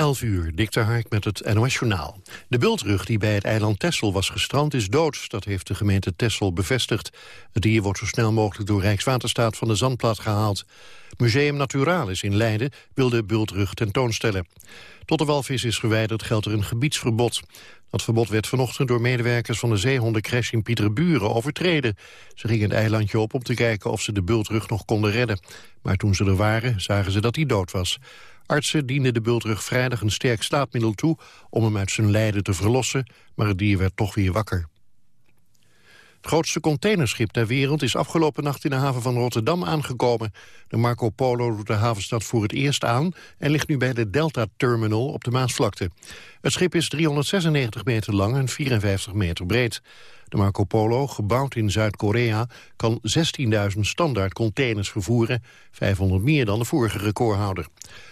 11 uur, Dikter Hark met het NOS-journaal. De bultrug die bij het eiland Texel was gestrand is dood. Dat heeft de gemeente Texel bevestigd. Het dier wordt zo snel mogelijk door Rijkswaterstaat van de zandplaat gehaald. Museum Naturalis in Leiden wil de bultrug tentoonstellen. Tot de walvis is verwijderd geldt er een gebiedsverbod. Dat verbod werd vanochtend door medewerkers van de zeehondencrash in Pieterburen overtreden. Ze gingen het eilandje op om te kijken of ze de bultrug nog konden redden. Maar toen ze er waren, zagen ze dat hij dood was. Artsen dienden de bultrug vrijdag een sterk slaapmiddel toe... om hem uit zijn lijden te verlossen, maar het dier werd toch weer wakker. Het grootste containerschip ter wereld is afgelopen nacht in de haven van Rotterdam aangekomen. De Marco Polo doet de havenstad voor het eerst aan en ligt nu bij de Delta Terminal op de Maasvlakte. Het schip is 396 meter lang en 54 meter breed. De Marco Polo, gebouwd in Zuid-Korea, kan 16.000 standaard containers vervoeren, 500 meer dan de vorige recordhouder.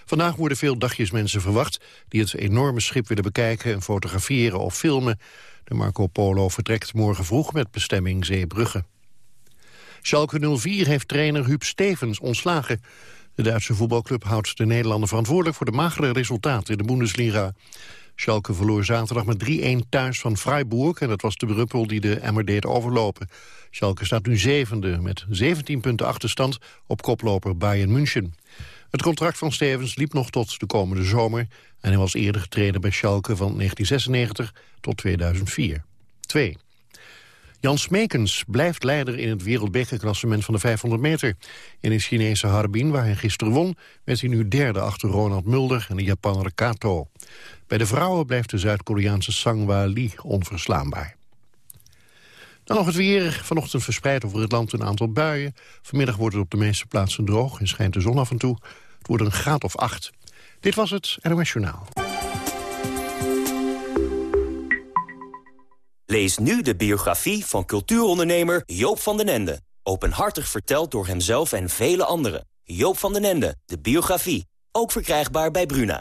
Vandaag worden veel dagjesmensen verwacht die het enorme schip willen bekijken en fotograferen of filmen. De Marco Polo vertrekt morgen vroeg met bestemming Zeebrugge. Schalke 04 heeft trainer Huub Stevens ontslagen. De Duitse voetbalclub houdt de Nederlander verantwoordelijk... voor de magere resultaten in de Bundesliga. Schalke verloor zaterdag met 3-1 thuis van Freiburg... en dat was de bruppel die de emmer deed overlopen. Schalke staat nu zevende met 17 punten achterstand... op koploper Bayern München. Het contract van Stevens liep nog tot de komende zomer... en hij was eerder getreden bij Schalke van 1996 tot 2004. 2. Jan Smekens blijft leider in het wereldbekerklassement van de 500 meter. In de Chinese Harbin, waar hij gisteren won, werd hij nu derde achter Ronald Mulder en de Japaner Kato. Bij de vrouwen blijft de Zuid-Koreaanse Sangwa Lee onverslaanbaar. Dan nog het weer. Vanochtend verspreid over het land een aantal buien. Vanmiddag wordt het op de meeste plaatsen droog en schijnt de zon af en toe. Het wordt een graad of acht. Dit was het NOS Journaal. Lees nu de biografie van cultuurondernemer Joop van den Ende. Openhartig verteld door hemzelf en vele anderen. Joop van den Ende, de biografie. Ook verkrijgbaar bij Bruna.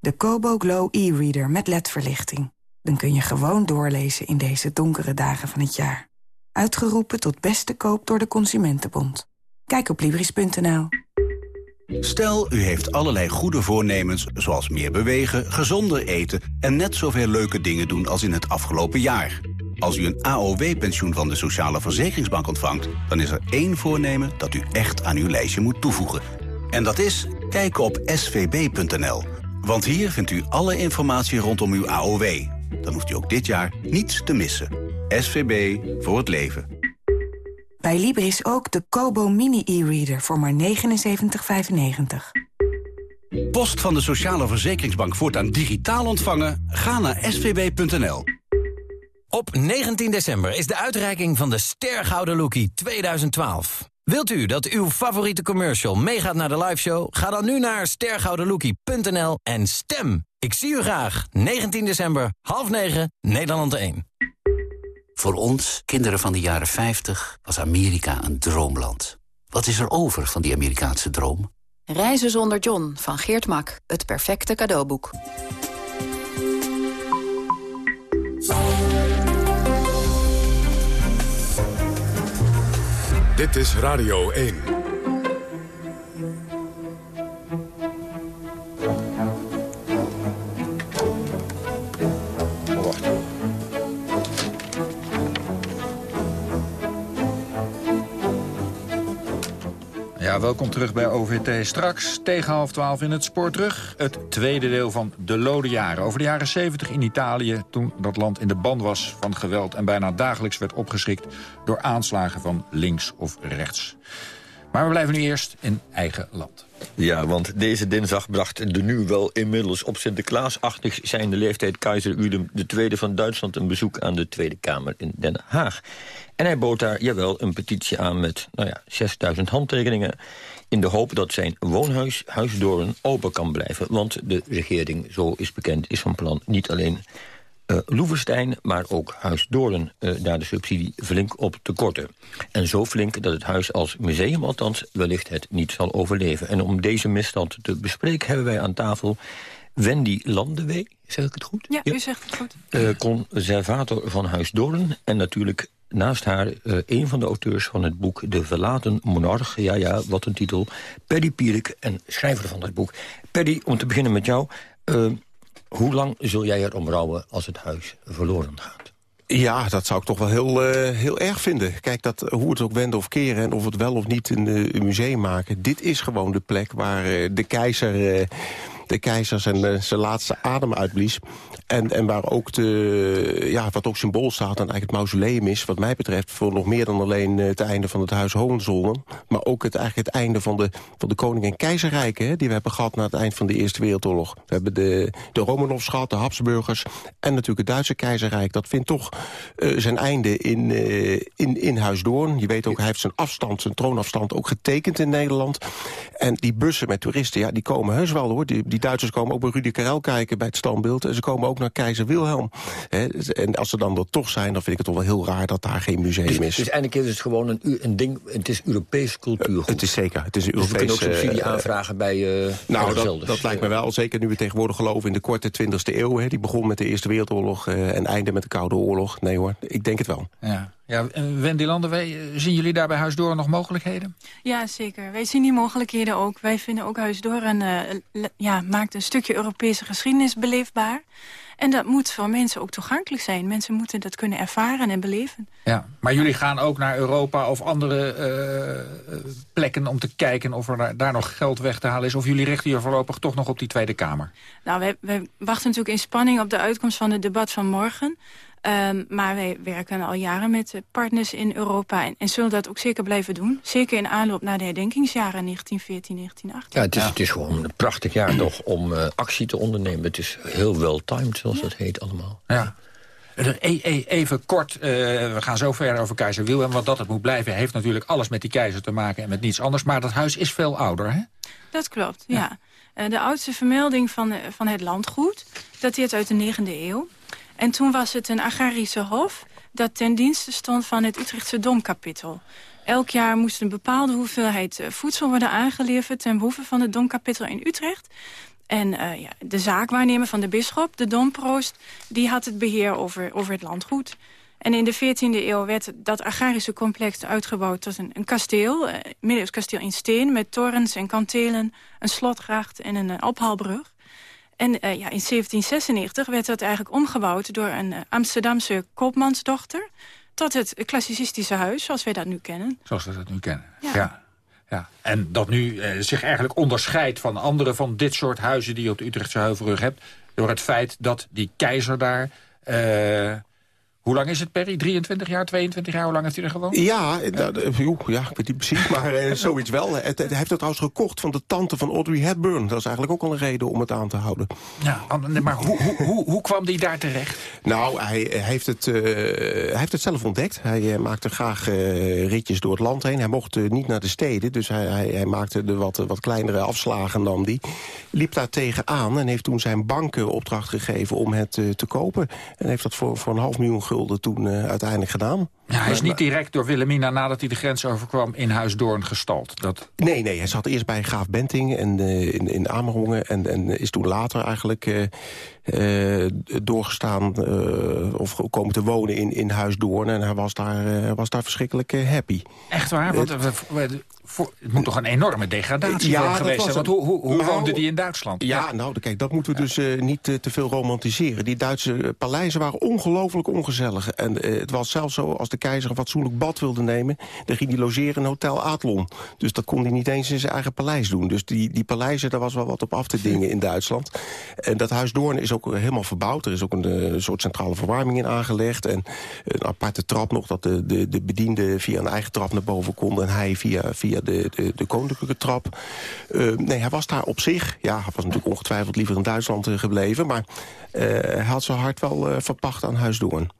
de Kobo Glow e-reader met ledverlichting. Dan kun je gewoon doorlezen in deze donkere dagen van het jaar. Uitgeroepen tot beste koop door de Consumentenbond. Kijk op Libris.nl. Stel, u heeft allerlei goede voornemens, zoals meer bewegen, gezonder eten... en net zoveel leuke dingen doen als in het afgelopen jaar. Als u een AOW-pensioen van de Sociale Verzekeringsbank ontvangt... dan is er één voornemen dat u echt aan uw lijstje moet toevoegen. En dat is kijken op svb.nl... Want hier vindt u alle informatie rondom uw AOW. Dan hoeft u ook dit jaar niets te missen. SVB voor het leven. Bij Libris ook de Kobo Mini e-reader voor maar 79,95. Post van de Sociale Verzekeringsbank voortaan digitaal ontvangen? Ga naar svb.nl. Op 19 december is de uitreiking van de Stergouden Lookie 2012. Wilt u dat uw favoriete commercial meegaat naar de liveshow? Ga dan nu naar stergoudenlookie.nl en stem. Ik zie u graag. 19 december, half 9, Nederland 1. Voor ons, kinderen van de jaren 50, was Amerika een droomland. Wat is er over van die Amerikaanse droom? Reizen zonder John van Geert Mak. Het perfecte cadeauboek. Dit is Radio 1. Welkom terug bij OVT. Straks tegen half twaalf in het spoor terug. Het tweede deel van De Lode Jaren. Over de jaren 70 in Italië, toen dat land in de ban was van geweld... en bijna dagelijks werd opgeschrikt door aanslagen van links of rechts. Maar we blijven nu eerst in eigen land. Ja, want deze dinsdag bracht de nu wel inmiddels op Sinterklaasachtig zijnde leeftijd keizer Willem II van Duitsland een bezoek aan de Tweede Kamer in Den Haag. En hij bood daar, jawel, een petitie aan met nou ja, 6000 handtekeningen. in de hoop dat zijn woonhuis Huisdoorn open kan blijven. Want de regering, zo is bekend, is van plan niet alleen uh, Loevestein, maar ook Huis Doorn uh, daar de subsidie flink op te korten. En zo flink dat het huis als museum althans wellicht het niet zal overleven. En om deze misstand te bespreken hebben wij aan tafel Wendy Landewee, zeg ik het goed? Ja, u zegt het goed. Uh, conservator van Huis Doorn en natuurlijk naast haar uh, een van de auteurs van het boek De Verlaten Monarch. Ja, ja, wat een titel. Paddy Pierik en schrijver van dat boek. Paddy, om te beginnen met jou... Uh, hoe lang zul jij erom rouwen als het huis verloren gaat? Ja, dat zou ik toch wel heel, uh, heel erg vinden. Kijk, dat, hoe het ook wenden of keren en of het wel of niet een, een museum maken... dit is gewoon de plek waar de keizer... De keizer zijn, zijn laatste adem uitblies. En, en waar ook de, ja, wat ook symbool staat en eigenlijk het mausoleum is... wat mij betreft voor nog meer dan alleen het einde van het huis Hohenzollern... maar ook het, eigenlijk het einde van de, van de koning- en keizerrijken... Die we hebben gehad na het eind van de Eerste Wereldoorlog. We hebben de, de Romanovs gehad, de Habsburgers... en natuurlijk het Duitse keizerrijk. Dat vindt toch uh, zijn einde in, uh, in, in Huis Doorn. Je weet ook, hij heeft zijn afstand, zijn troonafstand ook getekend in Nederland. En die bussen met toeristen, ja, die komen heus wel hoor. Die Duitsers komen ook bij Rudy Karel kijken bij het standbeeld... en ze komen ook naar keizer Wilhelm. He, en als ze dan er toch zijn, dan vind ik het toch wel heel raar dat daar geen museum dus, is. Dus eigenlijk is het gewoon een, een ding, het is Europees cultuurgoed. Uh, het is zeker, het is een Europees... Dus we kunnen ook subsidie uh, aanvragen bij uh, Nou, dat, dat lijkt me wel, zeker nu we tegenwoordig geloven in de korte 20e eeuw. He, die begon met de Eerste Wereldoorlog en einde met de Koude Oorlog. Nee hoor, ik denk het wel. Ja. Ja, Wendy Landerwee, zien jullie daar bij Huisdoorn nog mogelijkheden? Ja, zeker. Wij zien die mogelijkheden ook. Wij vinden ook Huisdoorn uh, ja, maakt een stukje Europese geschiedenis beleefbaar. En dat moet voor mensen ook toegankelijk zijn. Mensen moeten dat kunnen ervaren en beleven. Ja, maar jullie gaan ook naar Europa of andere uh, plekken om te kijken... of er daar nog geld weg te halen is. Of jullie richten je voorlopig toch nog op die Tweede Kamer? Nou, wij, wij wachten natuurlijk in spanning op de uitkomst van het debat van morgen. Um, maar wij werken al jaren met partners in Europa... En, en, zullen dat ook zeker blijven doen. Zeker in aanloop naar de herdenkingsjaren 1914, 1918. Ja, het is, ja. Het is gewoon een prachtig jaar toch om uh, actie te ondernemen. Het is heel well timed, zoals ja. dat heet allemaal. Ja. Even kort, uh, we gaan zo verder over keizer Wilhelm. Want dat het moet blijven heeft natuurlijk alles met die keizer te maken... en met niets anders. Maar dat huis is veel ouder, hè? Dat klopt, ja. ja. Uh, de oudste vermelding van, van het landgoed dateert uit de 9e eeuw. En toen was het een agrarische hof dat ten dienste stond van het Utrechtse domkapittel. Elk jaar moest een bepaalde hoeveelheid voedsel worden aangeleverd... ten behoeve van het domkapittel in Utrecht. En uh, ja, de zaakwaarnemer van de bisschop, de domproost... die had het beheer over, over het landgoed. En in de 14e eeuw werd dat agrarische complex uitgebouwd tot een, een kasteel. Uh, middels kasteel in steen met torens en kantelen, een slotgracht en een, een ophaalbrug. En uh, ja, in 1796 werd dat eigenlijk omgebouwd door een uh, Amsterdamse koopmansdochter... tot het klassicistische huis, zoals wij dat nu kennen. Zoals we dat nu kennen, ja. ja. ja. En dat nu uh, zich eigenlijk onderscheidt van andere van dit soort huizen... die je op de Utrechtse Heuvelrug hebt... door het feit dat die keizer daar... Hoe lang is het, Perry? 23 jaar, 22 jaar? Hoe lang heeft hij er gewoond? Ja, uh, joh, ja ik weet niet precies, maar uh, zoiets wel. Het, hij heeft het trouwens gekocht van de tante van Audrey Hepburn. Dat is eigenlijk ook al een reden om het aan te houden. Ja, maar hoe, hoe, hoe, hoe kwam die daar terecht? Nou, hij heeft het, uh, hij heeft het zelf ontdekt. Hij maakte graag ritjes door het land heen. Hij mocht niet naar de steden, dus hij, hij, hij maakte de wat, wat kleinere afslagen dan die. Liep daar tegenaan en heeft toen zijn banken opdracht gegeven om het te kopen. En heeft dat voor, voor een half miljoen gulden toen uh, uiteindelijk gedaan. Ja, hij is niet direct door Wilhelmina nadat hij de grens overkwam in Huisdoorn gestald. Dat... Nee, nee, hij zat eerst bij Graaf Benting en, uh, in, in Amerongen... En, en is toen later eigenlijk uh, uh, doorgestaan of komen te wonen in, in Huisdoorn. En hij was daar, was daar verschrikkelijk happy. Echt waar? Want, voor, het moet toch een enorme degradatie ja, geweest zijn? Want hoe, hoe, hoe nou, woonde die in Duitsland? Ja, ja. nou, kijk, dat moeten we dus niet te veel romantiseren. Die Duitse paleizen waren ongelooflijk ongezellig. En het was zelfs zo, als de keizer een fatsoenlijk bad wilde nemen... dan ging hij logeren in Hotel Adlon. Dus dat kon hij niet eens in zijn eigen paleis doen. Dus die, die paleizen, daar was wel wat op af te dingen in Duitsland. En dat huis Doorn is ook helemaal verbouwd. Er is ook een, een soort centrale verwarming in aangelegd. En een aparte trap nog, dat de, de, de bedienden via een eigen trap naar boven konden... en hij via, via de, de, de koninklijke trap. Uh, nee, hij was daar op zich... Ja, hij was natuurlijk ongetwijfeld liever in Duitsland gebleven... maar uh, hij had zijn hart wel verpacht aan Huis Doorn.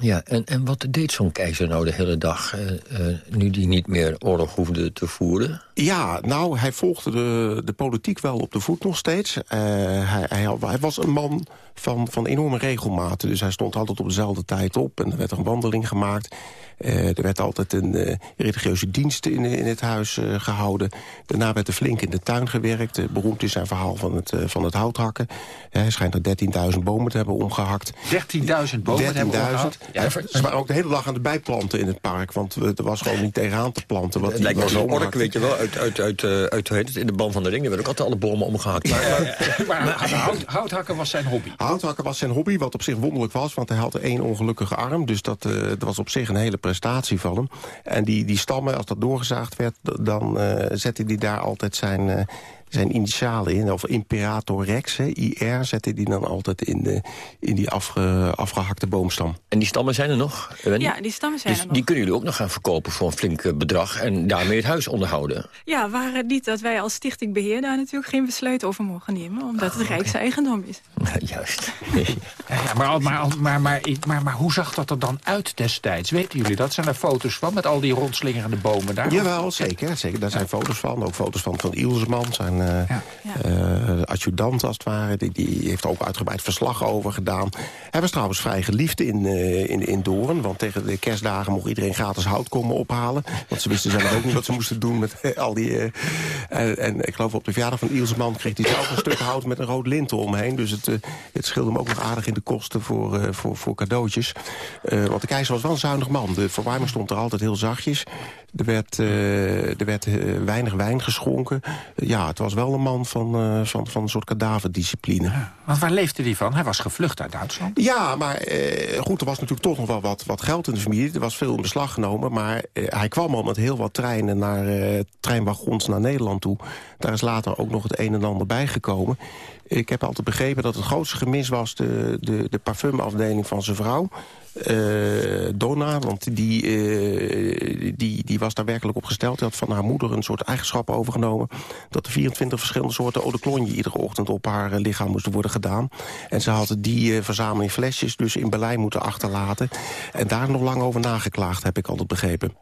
Ja, en, en wat deed zo'n keizer nou de hele dag... Uh, uh, nu die niet meer oorlog hoefde te voeren? Ja, nou, hij volgde de, de politiek wel op de voet nog steeds. Uh, hij, hij, hij, was een man van, van enorme regelmaten. Dus hij stond altijd op dezelfde tijd op en er werd een wandeling gemaakt. Uh, er werd altijd een uh, religieuze dienst in, in het huis gehouden. Daarna werd er flink in de tuin gewerkt. beroemd is zijn verhaal van het, van het houthakken. hij schijnt er 13.000 bomen te hebben omgehakt. 13.000 bomen 13 hebben omgehakt? Ja, ze waren ook de hele dag aan het bijplanten in het park. Want er was gewoon niet tegenaan te planten. Wat het lijkt wel zo'n ork, weet je wel, uit, uit, uit, uit, uit het, in de ban van de ring. Er werden ook altijd alle bomen omgehakt. Maar, maar, maar hout, houthakken was zijn hobby? Houthakken was zijn hobby, wat op zich wonderlijk was. Want hij had één ongelukkige arm. Dus dat, dat was op zich een hele prestatie van hem. En die, die stammen, als dat doorgezaagd werd... dan uh, zette hij daar altijd zijn, uh, zijn initialen in. Of Imperator Rex, hè, IR, zette hij dan altijd in, de, in die afge, afgehakte boomstam. En die stammen zijn er nog? Ja, die stammen zijn dus er nog. Die kunnen jullie ook nog gaan verkopen voor een flink bedrag... en daarmee het huis onderhouden? Ja, waar het niet dat wij als stichting beheer... daar natuurlijk geen besluit over mogen nemen... omdat het oh, rijkseigendom is. Juist. ja, maar, maar, maar, maar, maar, maar hoe zag dat er dan uit destijds? Weten jullie dat? Zijn er foto's van met al die rondslingerende bomen daar? Jawel, zeker. zeker. Daar zijn foto's van. Ook foto's van, van Ilseman, zijn ja. uh, adjudant als het ware. Die, die heeft er ook uitgebreid verslag over gedaan. Hij was trouwens vrij geliefd in, uh, in, in Doorn. Want tegen de kerstdagen mocht iedereen gratis hout komen ophalen. Want ze wisten zelf ook niet wat ze moesten doen met al die... en, en ik geloof op de verjaardag van Ilseman kreeg hij zelf een stuk hout met een rood lint omheen. Dus het, het scheelde hem ook nog aardig in de kosten voor, voor, voor cadeautjes. want de keizer was wel een zuinig man. De verwarming stond er altijd heel zachtjes. Er werd, er werd weinig wijn geschonken. Ja, het was wel een man van, van, van een soort kadaverdiscipline. Ja, want waar leefde hij van? Hij was gevlucht uit Duitsland. Ja, maar goed, er was natuurlijk toch nog wel wat, wat geld in de familie. Er was veel in beslag genomen. Maar hij kwam al met heel wat treinen naar treinwagons naar Nederland toe. Daar is later ook nog het een en ander bijgekomen. Ik heb altijd begrepen dat het grootste gemis was de, de, de parfumafdeling van zijn vrouw. Uh, Donna, want die, uh, die, die was daar werkelijk op gesteld. Die had van haar moeder een soort eigenschap overgenomen... dat er 24 verschillende soorten cologne iedere ochtend op haar uh, lichaam moesten worden gedaan. En ze had die verzameling flesjes dus in Berlijn moeten achterlaten. En daar nog lang over nageklaagd, heb ik altijd begrepen.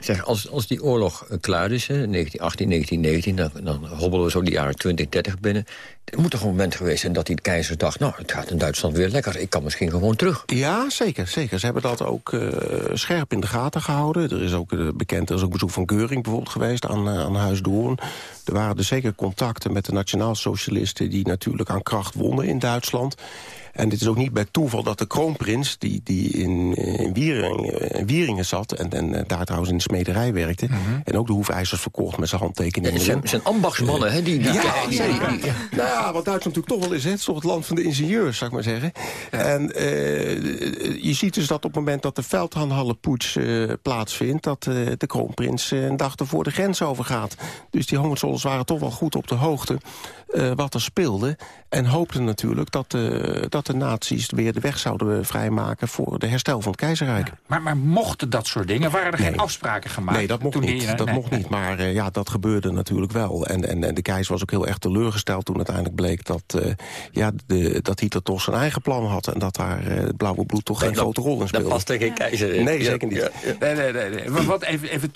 Zeg, als, als die oorlog klaar is, hè, 1918, 1919... Dan, dan hobbelen we zo die jaren 20, 30 binnen. Er moet toch een moment geweest zijn dat die keizer dacht... nou, het gaat in Duitsland weer lekker, ik kan misschien gewoon terug. Ja, zeker. zeker. Ze hebben dat ook uh, scherp in de gaten gehouden. Er is ook uh, bekend, er is ook bezoek van Keuring bijvoorbeeld geweest aan, uh, aan Huis Doorn. Er waren dus zeker contacten met de nationaalsocialisten... die natuurlijk aan kracht wonnen in Duitsland. En dit is ook niet bij toeval dat de kroonprins, die, die in, in, Wieringen, in Wieringen zat... en, en daar trouwens in de smederij werkte... Mm -hmm. en ook de hoefijzers verkocht met zijn handtekeningen. Ja, zijn, zijn ambachtsmannen, hè? Die, die, ja, die, die, die, die, Nou ja, wat Duitsland natuurlijk toch wel is, hè? het is toch het land van de ingenieurs, zou ik maar zeggen. En uh, je ziet dus dat op het moment dat de Veldhanhallenpoets uh, plaatsvindt... dat uh, de kroonprins een dag ervoor de grens overgaat. Dus die Hohenzollerns waren toch wel goed op de hoogte wat er speelde. En hoopten natuurlijk dat, dat de nazi's weer de weg zouden vrijmaken... voor de herstel van het keizerrijk. Ja, maar, maar mochten dat soort dingen? Waren er nee. geen afspraken gemaakt? Nee, dat mocht niet. dat nee. mocht niet. Maar uh, ja, dat gebeurde natuurlijk wel. En, en, en, de keizer was ook heel erg teleurgesteld toen uiteindelijk bleek... dat, uh, ja, de, dat Hitler toch zijn eigen plan had... en dat daar uh, het blauwe bloed toch geen dat, grote rol in speelde. Dat past er geen keizer in. Nee, zeker niet. Ja, ja. Nee, nee, nee, nee. Wat, even even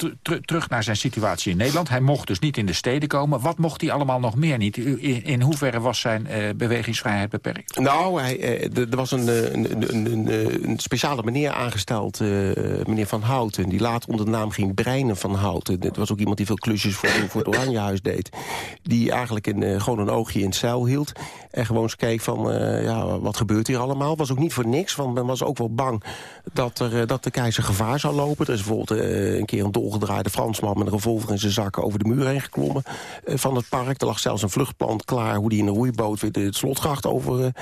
terug naar zijn situatie in Nederland. Hij mocht dus niet in de steden komen. Wat mocht hij allemaal nog meer niet? In, in hoeverre was zijn bewegingsvrijheid beperkt? Nou, hij, er was een een, een, een, een, speciale meneer aangesteld, meneer Van Houten... die later onder de naam ging Breinen van Houten. Dat was ook iemand die veel klusjes voor, voor het Oranjehuis deed. Die eigenlijk in, gewoon een oogje in het zeil hield. En gewoon eens keek van, ja, wat gebeurt hier allemaal? Was ook niet voor niks, want men was ook wel bang... dat, er, dat de keizer gevaar zou lopen. Er is bijvoorbeeld een keer een dolgedraaide Fransman... met een revolver in zijn zak over de muur heen geklommen van het park. Er lag zelfs een vluchtplan klaar hoe die in een roeiboot... weer de slotgracht over,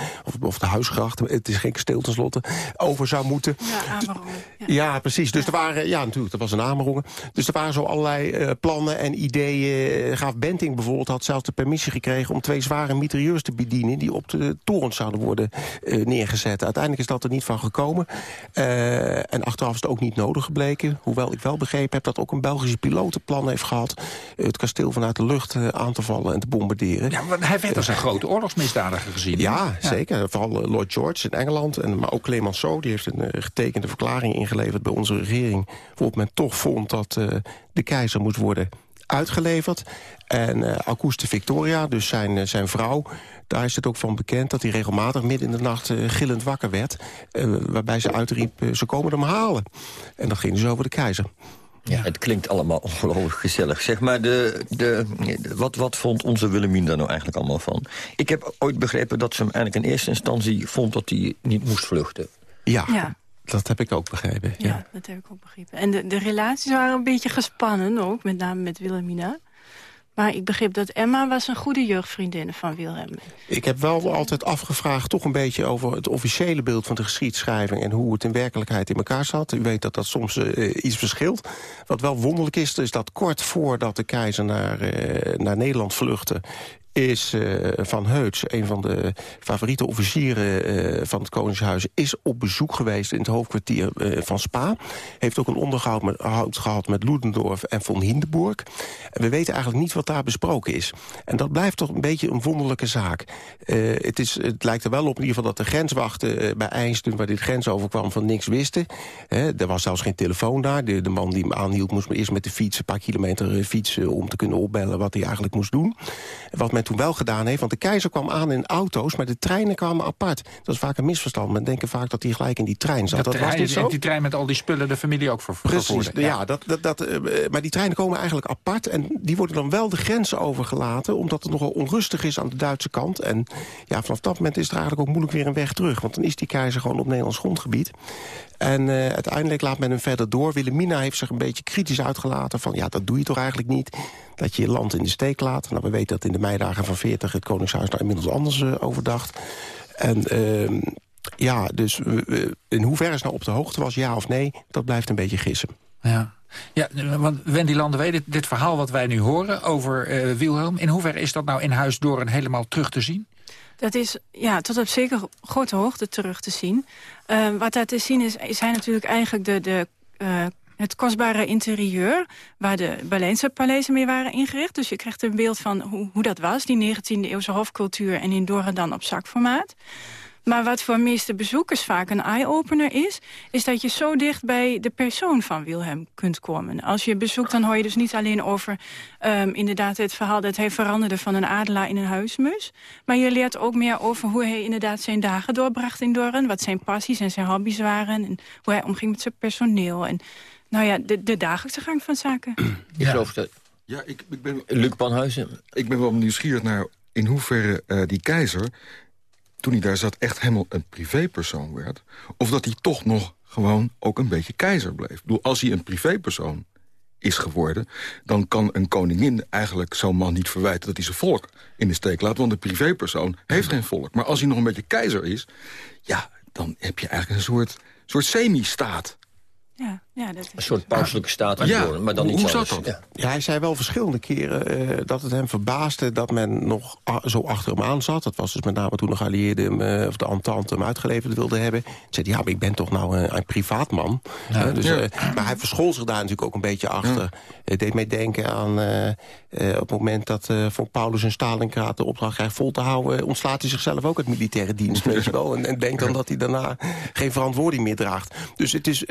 of de huisgracht, het is geen kasteel tenslotte, over zou moeten. Ja, Amerongen. Ja. ja, precies. Dus er waren, ja natuurlijk, dat was een Amerongen. Dus er waren zo allerlei uh, plannen en ideeën. Graaf Benting bijvoorbeeld had zelfs de permissie gekregen... om twee zware mitrailleurs te bedienen... die op de torens zouden worden uh, neergezet. Uiteindelijk is dat er niet van gekomen. Uh, en achteraf is het ook niet nodig gebleken. Hoewel ik wel begrepen heb dat ook een Belgische piloot het plan heeft gehad... het kasteel vanuit de lucht aan te vallen en te bombarderen. Ja, want hij werd als een grote oorlogsmisdadiger gezien. Ja, ja, zeker. Vooral Lord George in Engeland... En, maar ook Clemenceau, die heeft een uh, getekende verklaring ingeleverd bij onze regering... waarop men toch vond dat uh, de keizer moest worden uitgeleverd. En uh, Victoria, dus zijn, zijn vrouw... daar is het ook van bekend dat hij regelmatig midden in de nacht gillend wakker werd. waarbij ze uitriep, ze komen hem halen. En dat ging dus over de keizer. Ja, het klinkt allemaal ongelooflijk gezellig. Zeg maar, de, de, wat, wat vond onze Willemien daar nou eigenlijk allemaal van? Ik heb ooit begrepen dat ze hem eigenlijk in eerste instantie vond... dat hij niet moest vluchten. Ja, ja. dat heb ik ook begrepen. Ja, ja, dat heb ik ook begrepen. En de, de relaties waren een beetje gespannen ook, met name met Willemina. Maar ik begreep dat Emma was een goede jeugdvriendin van Wilhelm. Ik heb wel altijd afgevraagd toch een beetje over het officiële beeld van de geschiedschrijving... en hoe het in werkelijkheid in elkaar zat. U weet dat dat soms uh, iets verschilt. Wat wel wonderlijk is, is dat kort voordat de keizer naar, uh, naar Nederland vluchtte is uh, Van Heuts, een van de favoriete officieren uh, van het Koningshuis... is op bezoek geweest in het hoofdkwartier uh, van Spa. Heeft ook een onderhoud met, gehad met Ludendorff en von Hindenburg. En we weten eigenlijk niet wat daar besproken is. En dat blijft toch een beetje een wonderlijke zaak. het, is, het lijkt er wel op in ieder geval dat de grenswachten bij Eindsten... waar dit grens overkwam, van niks wisten. er was zelfs geen telefoon daar. De, de man die hem aanhield moest maar eerst met de fiets... een paar kilometer fietsen om te kunnen opbellen wat hij eigenlijk moest doen. Wat men toen wel gedaan heeft. Want de keizer kwam aan in auto's, maar de treinen kwamen apart. Dat is vaak een misverstand. Men denkt vaak dat hij gelijk in die trein zat. Dat, dat was niet zo. die trein met al die spullen de familie ook voor Precies, ja. ja. dat, dat, dat, uh, maar die treinen komen eigenlijk apart. En die worden dan wel de grenzen overgelaten. Omdat het nogal onrustig is aan de Duitse kant. En ja, vanaf dat moment is er eigenlijk ook moeilijk weer een weg terug. Want dan is die keizer gewoon op Nederlands grondgebied. En uh, uiteindelijk laat men hem verder door. Wilhelmina heeft zich een beetje kritisch uitgelaten van... ja, dat doe je toch eigenlijk niet, dat je je land in de steek laat. Nou, we weten dat in de meidagen van 40 het Koningshuis daar inmiddels anders uh, overdacht. En uh, ja, dus in hoeverre is nou op de hoogte was, ja of nee... dat blijft een beetje gissen. Ja. Ja, want Wendy Landen, dit, dit verhaal wat wij nu horen over uh, Wilhelm... in hoeverre is dat nou in Huis Doorn helemaal terug te zien? Dat is ja, tot op zeker grote hoogte terug te zien. Uh, wat daar te zien is, zijn natuurlijk eigenlijk de, de, uh, het kostbare interieur... waar de Berlijnse paleizen mee waren ingericht. Dus je krijgt een beeld van hoe, hoe dat was, die 19e-eeuwse hofcultuur... en in Doren dan op zakformaat. Maar wat voor meeste bezoekers vaak een eye-opener is... is dat je zo dicht bij de persoon van Wilhelm kunt komen. Als je bezoekt, dan hoor je dus niet alleen over... Um, inderdaad het verhaal dat hij veranderde van een adelaar in een huismus. Maar je leert ook meer over hoe hij inderdaad zijn dagen doorbracht in Doorn. Wat zijn passies en zijn hobby's waren. En hoe hij omging met zijn personeel. En nou ja, de, de dagelijkse gang van zaken. Ik geloof dat... Ja, ik, ik ben... Luc Panhuizen. Ik ben wel nieuwsgierig naar in hoeverre uh, die keizer toen hij daar zat echt helemaal een privépersoon werd... of dat hij toch nog gewoon ook een beetje keizer bleef. Ik bedoel, als hij een privépersoon is geworden... dan kan een koningin eigenlijk zo'n man niet verwijten... dat hij zijn volk in de steek laat, want een privépersoon heeft geen volk. Maar als hij nog een beetje keizer is... ja, dan heb je eigenlijk een soort, soort semi-staat. Ja, ja, dat is een soort pauselijke staat ja, maar dan niet hoe zat dat? Ja. ja. hij zei wel verschillende keren uh, dat het hem verbaasde... dat men nog zo achter hem aan zat. Dat was dus met name toen de geallieerden uh, of de Entente hem uitgeleverd wilde hebben. Hij zei ja, maar ik ben toch nou een, een privaatman. Ja. Uh, dus, maar hij verschool zich daar natuurlijk ook een beetje achter. Het deed mij denken aan op het moment dat van Paulus en Stalingrad... de opdracht krijgt vol te houden... ontslaat hij zichzelf ook uit militaire dienst, weet je wel. En, en denkt dan dat hij daarna geen verantwoording meer draagt. Dus het is...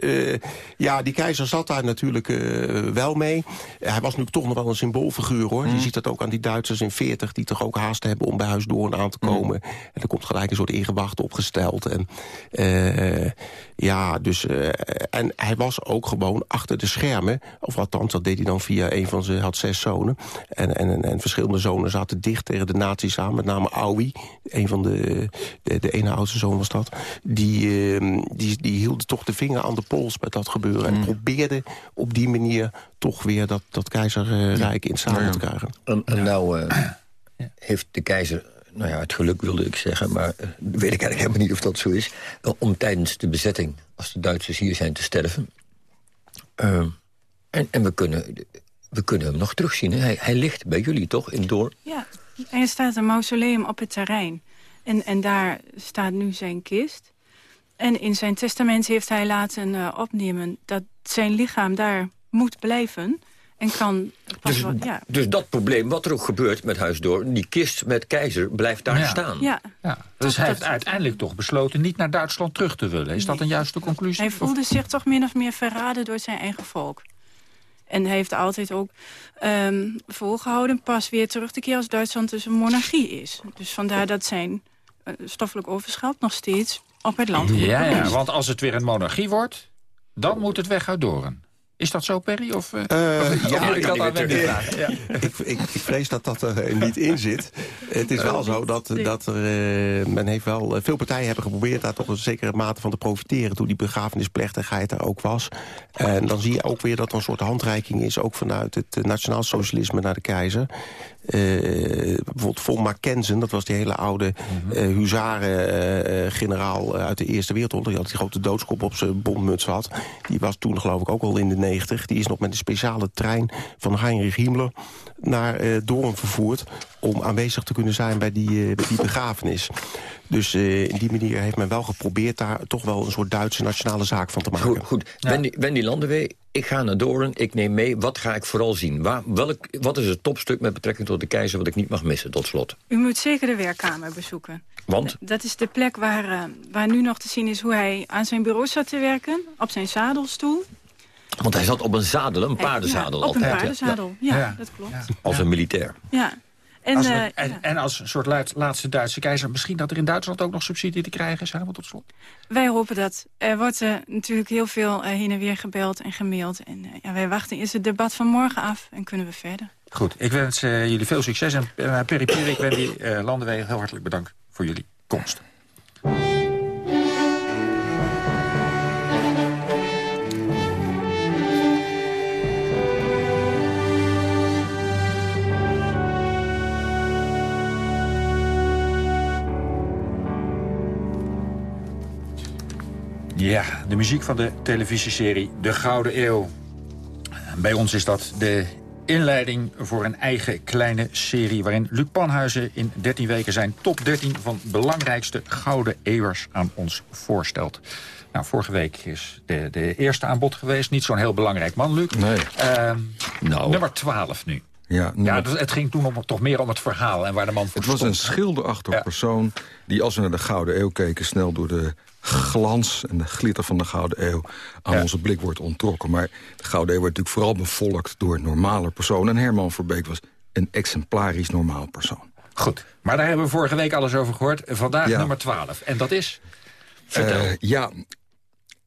ja, die keizer zat daar natuurlijk uh, wel mee. hij was natuurlijk toch nog wel een symboolfiguur, hoor. Mm. Je ziet dat ook aan die Duitsers in 40... die toch ook haast hebben om bij Huisdoorn aan te mm. komen. Mm. En er komt gelijk een soort ingewacht opgesteld. En, uh, ja, dus... Uh, en hij was ook gewoon achter de schermen. Of althans, dat deed hij dan via een van zijn... had zes zonen. En, en, en verschillende zonen zaten dicht tegen de nazi's aan. Met name Aui, een van de... De, de ene oudste zoon was dat. Die, ehm, die, die hield toch de vinger aan de pols bij dat gebeuren. En mm. probeerde op die manier toch weer dat, dat keizerrijk in samen te krijgen. En, nou uh, heeft de keizer nou ja, het geluk wilde ik zeggen... maar uh, weet ik eigenlijk helemaal niet of dat zo is... om tijdens de bezetting, als de Duitsers hier zijn, te sterven. Uh, en, en we, kunnen, we kunnen hem nog terugzien. Hij, hij ligt bij jullie toch, in Door? Ja, er staat een mausoleum op het terrein. En, en daar staat nu zijn kist. En in zijn testament heeft hij laten uh, opnemen... dat zijn lichaam daar moet blijven... En kan dus, ja. dus dat probleem, wat er ook gebeurt met Huisdoor... die kist met keizer blijft daar staan. Ja. ja. Dus hij heeft uiteindelijk toch besloten niet naar Duitsland terug te willen. Is dat een juiste conclusie? Hij voelde zich toch min of meer verraden door zijn eigen volk. En heeft altijd ook um, volgehouden pas weer terug te keren als Duitsland dus een monarchie is. Dus vandaar dat zijn uh, stoffelijk overschot nog steeds op het land. Ja, ja, want als het weer een monarchie wordt, dan moet het weg uit Doren. Is dat zo, Perry? Of, uh, uh, ja, ik, had aan ja. ja. ik, ik, ik, vrees dat dat er niet in zit. Het is wel zo dat, dat er, uh, men heeft wel... Veel partijen hebben geprobeerd daar toch een zekere mate van te profiteren... toen die begrafenisplechtigheid er ook was. En dan zie je ook weer dat er een soort handreiking is... ook vanuit het nationaal socialisme naar de keizer. Bijvoorbeeld von Mackensen, dat was die hele oude mm -hmm. huzaren-generaal uit de Eerste Wereldoorlog. Die had die grote doodskop op zijn bondmuts had. Die was toen geloof ik ook al in de die is nog met een speciale trein van Heinrich Himmler naar Doorn vervoerd... om aanwezig te kunnen zijn bij die, uh, die begrafenis. Dus uh, in die manier heeft men wel geprobeerd... daar toch wel een soort Duitse nationale zaak van te maken. Goed, goed. Ja. Wendy, Wendy Landewee, ik ga naar Doorn, ik neem mee. Wat ga ik vooral zien? Waar, welk, wat is het topstuk met betrekking tot de keizer... wat ik niet mag missen, tot slot? U moet zeker de werkkamer bezoeken. Want? Dat is de plek waar, waar nu nog te zien is hoe hij aan zijn bureau zat te werken. Op zijn zadelstoel. Want hij zat op een zadel, een paardenzadel ja, op altijd. een paardenzadel, ja, ja, dat klopt. Als een militair. Ja. En als, een, en, en, als een soort laatste Duitse keizer... misschien dat er in Duitsland ook nog subsidie te krijgen is, helemaal tot slot? Wij hopen dat. Er wordt uh, natuurlijk heel veel uh, heen en weer gebeld en gemaild. En uh, ja, wij wachten eerst het debat van morgen af en kunnen we verder. Goed, ik wens jullie veel succes. En Perry Perry, ik ben die Landenwegen heel hartelijk bedankt voor jullie komst. Ja, de muziek van de televisieserie De Gouden Eeuw. Bij ons is dat de inleiding voor een eigen kleine serie... waarin Luc Panhuizen in 13 weken zijn top 13 van belangrijkste gouden eeuwers aan ons voorstelt. Nou, vorige week is de, de eerste aan bod geweest. Niet zo'n heel belangrijk man, Luc. Nee. Uh, nou. Nummer 12 nu. Ja, ja dus het ging toen om, toch meer om het verhaal en waar de man voor Het was een schilderachtig ja. persoon die als we naar de Gouden Eeuw keken... snel door de glans en de glitter van de Gouden Eeuw aan ja. onze blik wordt ontrokken. Maar de Gouden Eeuw wordt natuurlijk vooral bevolkt door normale personen. En Herman Verbeek was een exemplarisch normaal persoon. Goed, maar daar hebben we vorige week alles over gehoord. Vandaag ja. nummer 12. En dat is? Vertel. Uh, ja,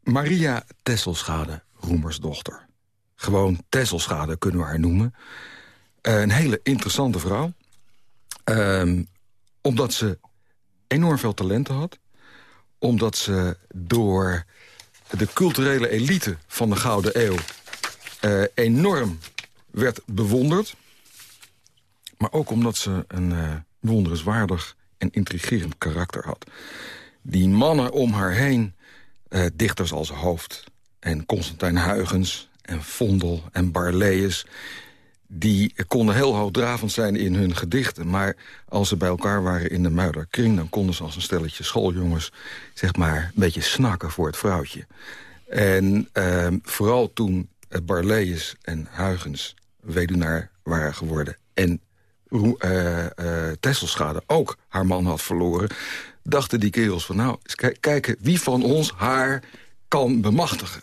Maria Tesselschade, Roemersdochter. Gewoon Tesselschade kunnen we haar noemen. Uh, een hele interessante vrouw. Uh, omdat ze enorm veel talenten had omdat ze door de culturele elite van de Gouden Eeuw... Uh, enorm werd bewonderd. Maar ook omdat ze een uh, bewonderenswaardig en intrigerend karakter had. Die mannen om haar heen, uh, dichters als Hoofd en Constantijn Huygens... en Vondel en Barlees die konden heel hoogdravend zijn in hun gedichten... maar als ze bij elkaar waren in de Muiderkring... dan konden ze als een stelletje schooljongens zeg maar, een beetje snakken voor het vrouwtje. En uh, vooral toen Barlees en Huygens weduwnaar waren geworden... en uh, uh, Tesselschade ook haar man had verloren... dachten die kerels van nou, eens kijken wie van ons haar kan bemachtigen.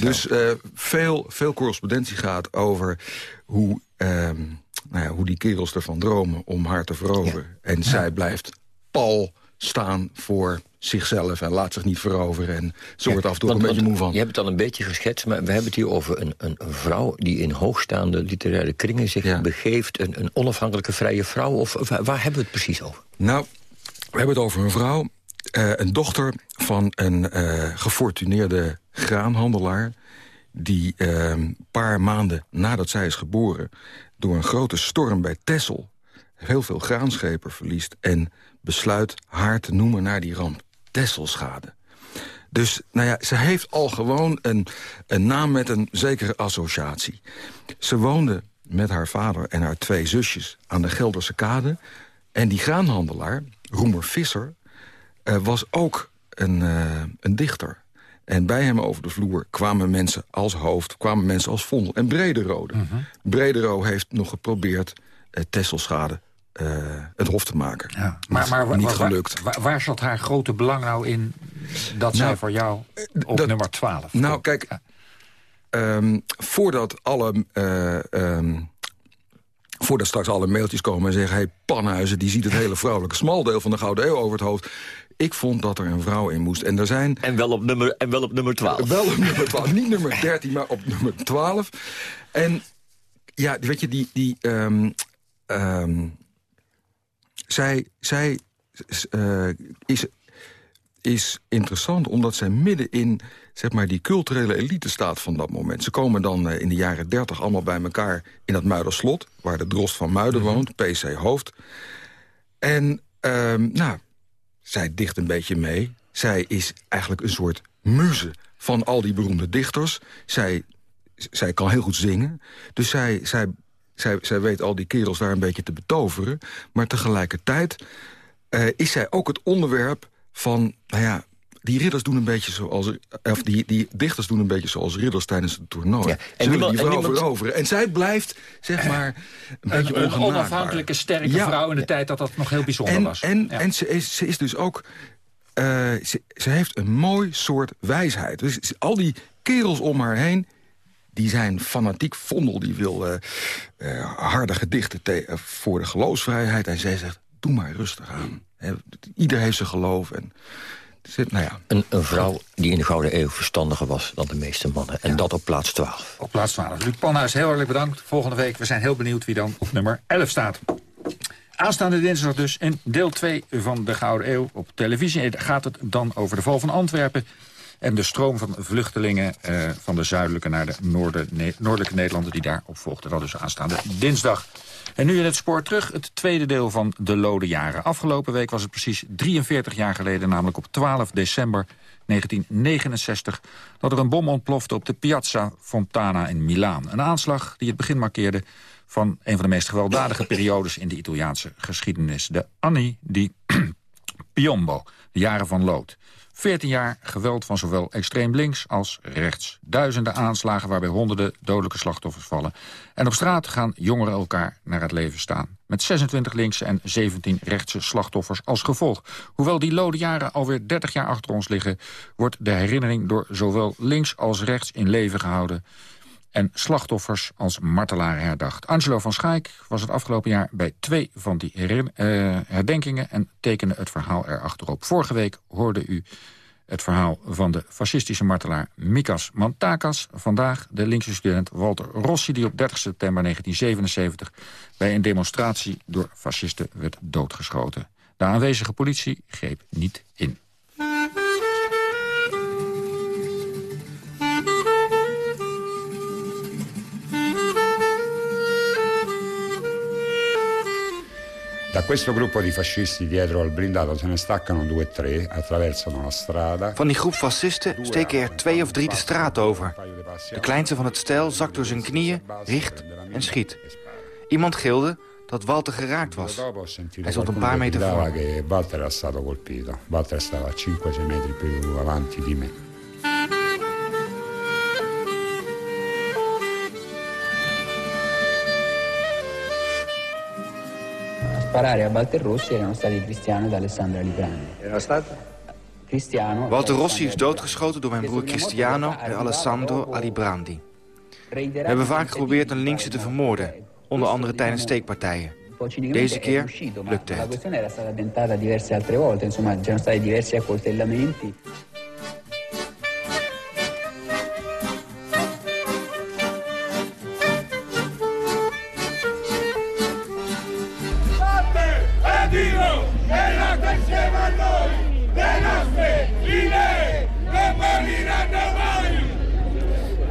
Dus uh, veel, veel correspondentie gaat over hoe, um, nou ja, hoe die kerels ervan dromen om haar te veroveren. Ja. En zij blijft pal staan voor zichzelf en laat zich niet veroveren. En ze wordt af en toe want, een beetje moe van. Je hebt het al een beetje geschetst, maar we hebben het hier over een, een, een vrouw... die in hoogstaande literaire kringen zich ja. begeeft. Een, een onafhankelijke vrije vrouw. Of waar, waar hebben we het precies over? Nou, we hebben het over een vrouw... Uh, een dochter van een uh, gefortuneerde graanhandelaar die een uh, paar maanden nadat zij is geboren... door een grote storm bij Texel heel veel graanschepen verliest... en besluit haar te noemen naar die ramp. Tesselschade. Dus nou ja, ze heeft al gewoon een, een naam met een zekere associatie. Ze woonde met haar vader en haar twee zusjes aan de Gelderse kade... en die graanhandelaar, Roemer Visser, uh, was ook een, uh, een dichter... En bij hem over de vloer kwamen mensen als Hoofd, kwamen mensen als Vondel en Brederode. Mhm. Uh -huh. Bredero heeft nog geprobeerd uh, Tesselschade uh, het hof te maken. Ja. Maar, maar, niet waar, gelukt. Waar, waar, zat haar grote belang nou in dat nou, zij voor jou op dat, nummer 12 Nou, kijk, ja. ehm, voordat alle... eh, ehm, voordat straks alle mailtjes komen en zeggen... hey, Panhuizen, die ziet het hele vrouwelijke smaldeel van de Gouden Eeuw over het hoofd. Ik vond dat er een vrouw in moest. En er zijn... En wel op nummer, en wel op nummer 12. Wel op nummer 12. Niet nummer 13, maar op nummer 12. En ja, weet je, die... die ehm, ehm, zij zij eh, is, is interessant omdat zij midden in zeg maar, die culturele elite staat van dat moment. Ze komen dan eh, in de jaren 30 allemaal bij elkaar in dat Muiderslot... waar de drost van Muiden woont, PC Hoofd. En ehm, nou, zij dicht een beetje mee. Zij is eigenlijk een soort muze van al die beroemde dichters. Zij, zij kan heel goed zingen. Dus zij, zij, zij, zij weet al die kerels daar een beetje te betoveren. Maar tegelijkertijd eh, is zij ook het onderwerp van... nou ja, die ridders doen een beetje zoals... of die, die dichters doen een beetje zoals ridders tijdens het toernooi. Ja, Ze en willen niemand- die en vrouw niemand- veroveren. En zij blijft, zeg maar, een, beetje Een, een onafhankelijke, sterke Ja. vrouw in de tijd dat dat nog heel bijzonder En, was. en, Ja. en ze, is, ze is dus ook... eh, ze, ze heeft een mooi soort wijsheid. Dus al die kerels om haar heen... die zijn fanatiek. Vondel die wil eh, eh, harde gedichten te- eh, voor de geloofsvrijheid. En zij zegt, doe maar rustig aan. Ieder heeft zijn geloof. En, zit, nou ja. Een, een vrouw die in de Gouden Eeuw verstandiger was dan de meeste mannen. En dat op plaats 12. Op plaats 12. Luc Panhuis, heel hartelijk bedankt. Volgende week, we zijn heel benieuwd wie dan op nummer 11 staat. Aanstaande dinsdag dus in deel 2 van de Gouden Eeuw op televisie. Gaat het dan over de val van Antwerpen... en de stroom van vluchtelingen eh, van de zuidelijke naar de noorden, ne- noordelijke Nederlanden... die daarop volgden. Dat is aanstaande dinsdag. En nu in het spoor terug, het tweede deel van de Lode Jaren. Afgelopen week was het precies 43 jaar geleden... namelijk op 12 december 1969... dat er een bom ontplofte op de Piazza Fontana in Milaan. Een aanslag die het begin markeerde van een van de meest gewelddadige periodes... in de Italiaanse geschiedenis. De Anni di Piombo, de jaren van lood. 14 jaar geweld van zowel extreem links als rechts. Duizenden aanslagen waarbij honderden dodelijke slachtoffers vallen. En op straat gaan jongeren elkaar naar het leven staan. Met 26 linkse en 17 rechtse slachtoffers als gevolg. Hoewel die lode jaren alweer 30 jaar achter ons liggen... wordt de herinnering door zowel links als rechts in leven gehouden en slachtoffers als martelaren herdacht. Angelo van Schaik was het afgelopen jaar bij twee van die eh, herdenkingen... en tekende het verhaal erachterop. Vorige week hoorde u het verhaal van de fascistische martelaar Mikas Mantakas. Vandaag de linkse student Walter Rossi... die op 30 september 1977 bij een demonstratie door fascisten werd doodgeschoten. De aanwezige politie greep niet in. Da questo gruppo di fascisti dietro al blindato se ne staccano due o tre, attraversano la strada. Van die groep fascisten steken er twee of drie de straat over. De kleinste van het stel zakt door zijn knieën, richt en schiet. Iemand gilde dat Walter geraakt was. Hij stond een paar meter voor. Walter era stato colpito. Walter stava a 5-6 metri più avanti di me. Sparare a Walter Rossi erano stati Cristiano ed Alessandro Librani. Era stato? Cristiano... Walter Rossi is doodgeschoten door mijn broer Cristiano en Alessandro Alibrandi. We hebben vaak geprobeerd een linkse te vermoorden, onder andere tijdens steekpartijen. Deze keer lukte La het.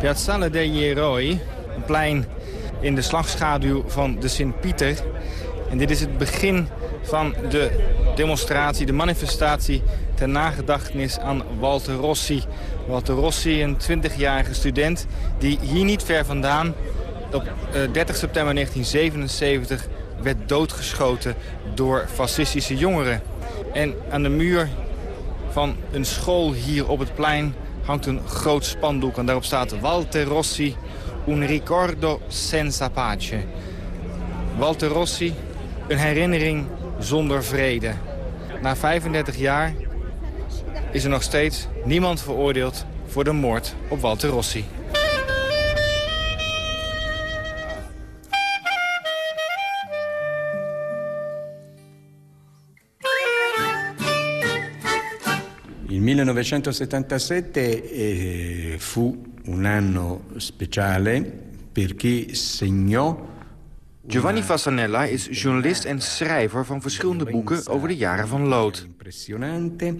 Piazzale degli Eroi, een plein in de slagschaduw van de Sint-Pieter. En dit is het begin van de demonstratie, de manifestatie ter nagedachtenis aan Walter Rossi. Walter Rossi, een 20-jarige student die hier niet ver vandaan op eh, 30 september 1977 werd doodgeschoten door fascistische jongeren. En aan de muur van een school hier op het plein hangt een groot spandoek. En daarop staat Walter Rossi, un ricordo senza pace. Walter Rossi, een herinnering zonder vrede. Na 35 jaar is er nog steeds niemand veroordeeld voor de moord op Walter Rossi. Il 1977 eh, fu un anno speciale perché segnò Giovanni Fassanella is journalist en schrijver van verschillende boeken over de jaren van Lood. Impressionante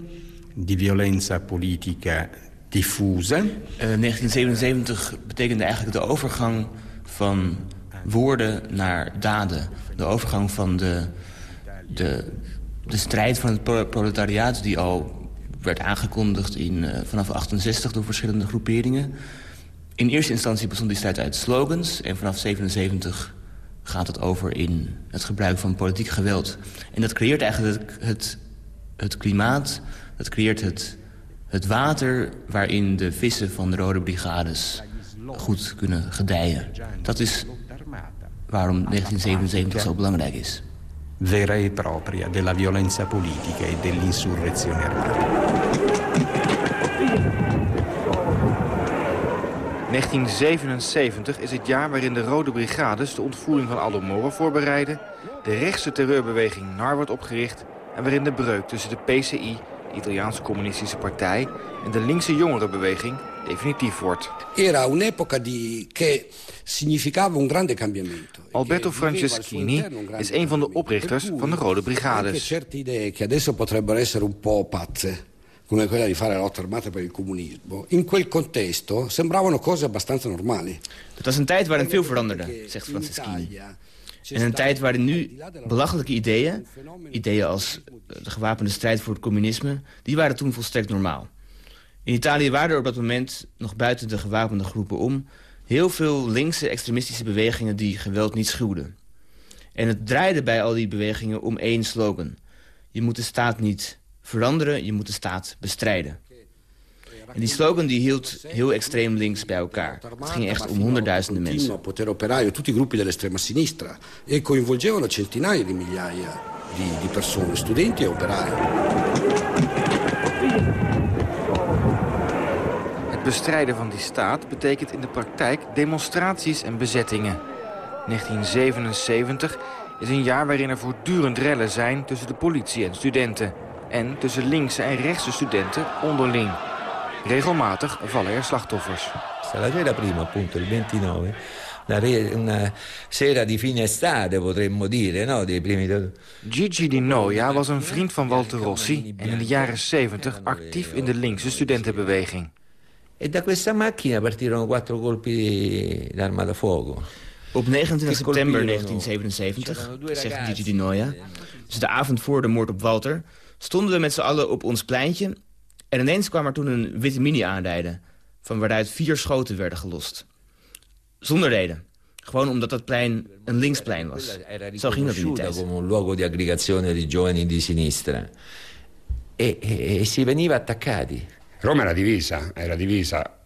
di violenza politica diffusa. 1977 eh, betekende eigenlijk de overgang van woorden naar daden. De overgang van de, de, de strijd van het proletariaat... die al werd aangekondigd in, uh, vanaf 68 door verschillende groeperingen. In eerste instantie bestond die strijd uit slogans... en vanaf 77 gaat het over in het gebruik van politiek geweld. En dat creëert eigenlijk het, het, het klimaat, dat creëert het, het water... waarin de vissen van de Rode Brigades goed kunnen gedijen. Dat is waarom 1977 zo belangrijk is. Vera e propria della violenza politica e dell'insurrezione armata. 1977 is het jaar waarin de Rode Brigades de ontvoering van Aldo Moro voorbereiden... de rechtse terreurbeweging NAR wordt opgericht... en waarin de breuk tussen de PCI, de Italiaanse Communistische Partij... en de linkse jongerenbeweging definitief wordt. Era un'epoca di che significava un grande cambiamento. Alberto Franceschini is een van de oprichters van de Rode Brigades. Certe idee che adesso potrebbero essere un po' pazze come quella di fare la lotta armata per il comunismo, in quel contesto sembravano cose abbastanza normali. Het was een tijd waarin veel veranderde, zegt Franceschini. En een tijd waarin nu belachelijke ideeën, ideeën als de gewapende strijd voor het communisme, die waren toen volstrekt normaal. In Italië waren er op dat moment, nog buiten de gewapende groepen om... heel veel linkse extremistische bewegingen die geweld niet schuwden. En het draaide bij al die bewegingen om één slogan. Je moet de staat niet veranderen, je moet de staat bestrijden. En die slogan die hield heel extreem links bij elkaar. Het ging echt om honderdduizenden mensen. Potere operaio, tutti i gruppi dell'estrema sinistra. E coinvolgevano centinaia di migliaia di, persone, studenti e operai. Bestrijden van die staat betekent in de praktijk demonstraties en bezettingen. 1977 is een jaar waarin er voortdurend rellen zijn tussen de politie en studenten en tussen linkse en rechtse studenten onderling. Regelmatig vallen er slachtoffers. La sera prima, appunto, il 29, una, sera di fine estate, potremmo dire, no? Dei primi... Gigi Di Noia was een vriend van Walter Rossi... en in de jaren 70 actief in de linkse studentenbeweging. E da questa macchina partirono quattro colpi d'arma da fuoco. Op 29 september 1977, zegt Gigi Di Noia... dus de avond voor de moord op Walter stonden we met z'n allen op ons pleintje... en ineens kwam er toen een witte mini aanrijden... van waaruit vier schoten werden gelost. Zonder reden. Gewoon omdat dat plein een linksplein was. Zo ging dat in die tijd. come un luogo di aggregazione di giovani di sinistra. E, e, e si veniva attaccati. Roma era divisa, era divisa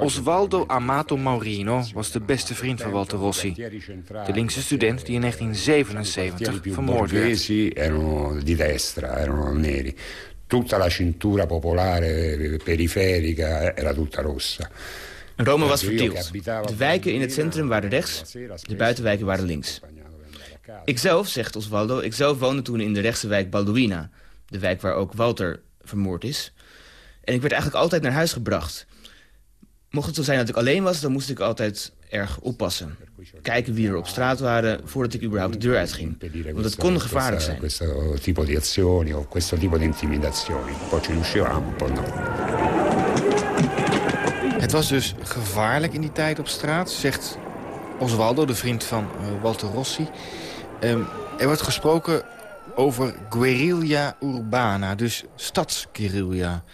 Osvaldo Amato Maurino was de beste vriend van Walter Rossi. De linkse student die in 1977 vermoord werd. erano di destra, erano neri. Tutta la cintura popolare periferica era tutta rossa. Rome was verdeeld. De wijken in het centrum waren rechts, de buitenwijken waren links. Ikzelf, zegt Osvaldo, ikzelf woonde toen in de rechtse wijk Balduina. De wijk waar ook Walter vermoord is. En ik werd eigenlijk altijd naar huis gebracht. Mocht het zo zijn dat ik alleen was, dan moest ik altijd erg oppassen. Kijken wie er op straat waren voordat ik überhaupt de deur uitging. Want het kon gevaarlijk zijn. Questo tipo di azioni o questo tipo di intimidazioni. Poi ci riuscivamo, poi no. Het was dus gevaarlijk in die tijd op straat, zegt Osvaldo, de vriend van uh, Walter Rossi. Um, er wordt gesproken over guerrilla urbana, dus stadsguerrilla.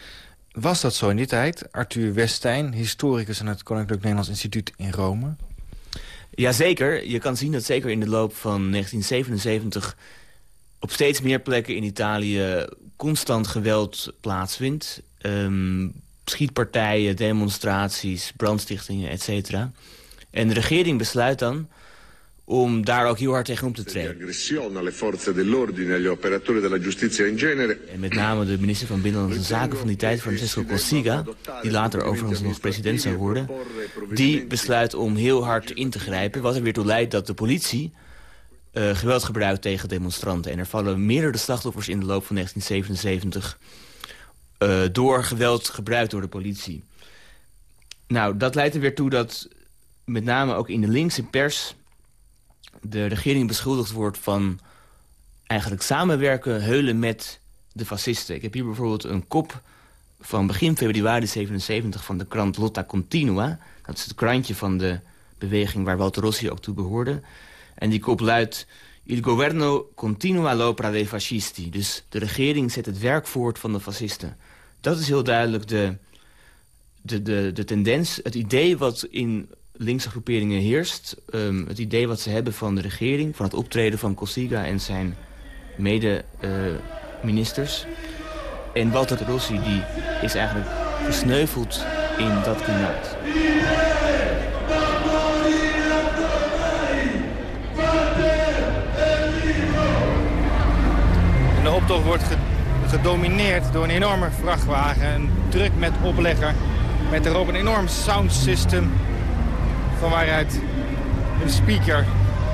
Was dat zo in die tijd? Arthur Westijn, historicus aan het Koninklijk Nederlands Instituut in Rome. Jazeker. Je kan zien dat zeker in de loop van 1977... op steeds meer plekken in Italië constant geweld plaatsvindt. Um, schietpartijen, demonstraties, brandstichtingen, etc. En de regering besluit dan om daar ook heel hard tegen om te treden. En met name de minister van Binnenlandse Zaken van die tijd, Francesco Cossiga... die later overigens nog president zou worden... die besluit om heel hard in te grijpen... wat er weer toe leidt dat de politie uh, geweld gebruikt tegen demonstranten. En er vallen meerdere slachtoffers in de loop van 1977 uh, door geweld gebruikt door de politie. Nou, dat leidt er weer toe dat met name ook in de linkse pers... de regering beschuldigd wordt van eigenlijk samenwerken, heulen met de fascisten. Ik heb hier bijvoorbeeld een kop van begin februari 77 van de krant Lotta Continua. Dat is het krantje van de beweging waar Walter Rossi ook toe behoorde. En die kop luidt... Il governo continua l'opera dei fascisti. Dus de regering zet het werk voort van de fascisten. Dat is heel duidelijk de, de, de, de tendens, het idee wat in linkse groeperingen heerst. Um, het idee wat ze hebben van de regering, van het optreden van Cossiga en zijn mede-ministers. En Walter Rossi die is eigenlijk gesneuveld in dat klimaat. De optocht wordt gedomineerd door een enorme vrachtwagen. Een druk met oplegger. Met erop een enorm soundsystem. Van waaruit een speaker,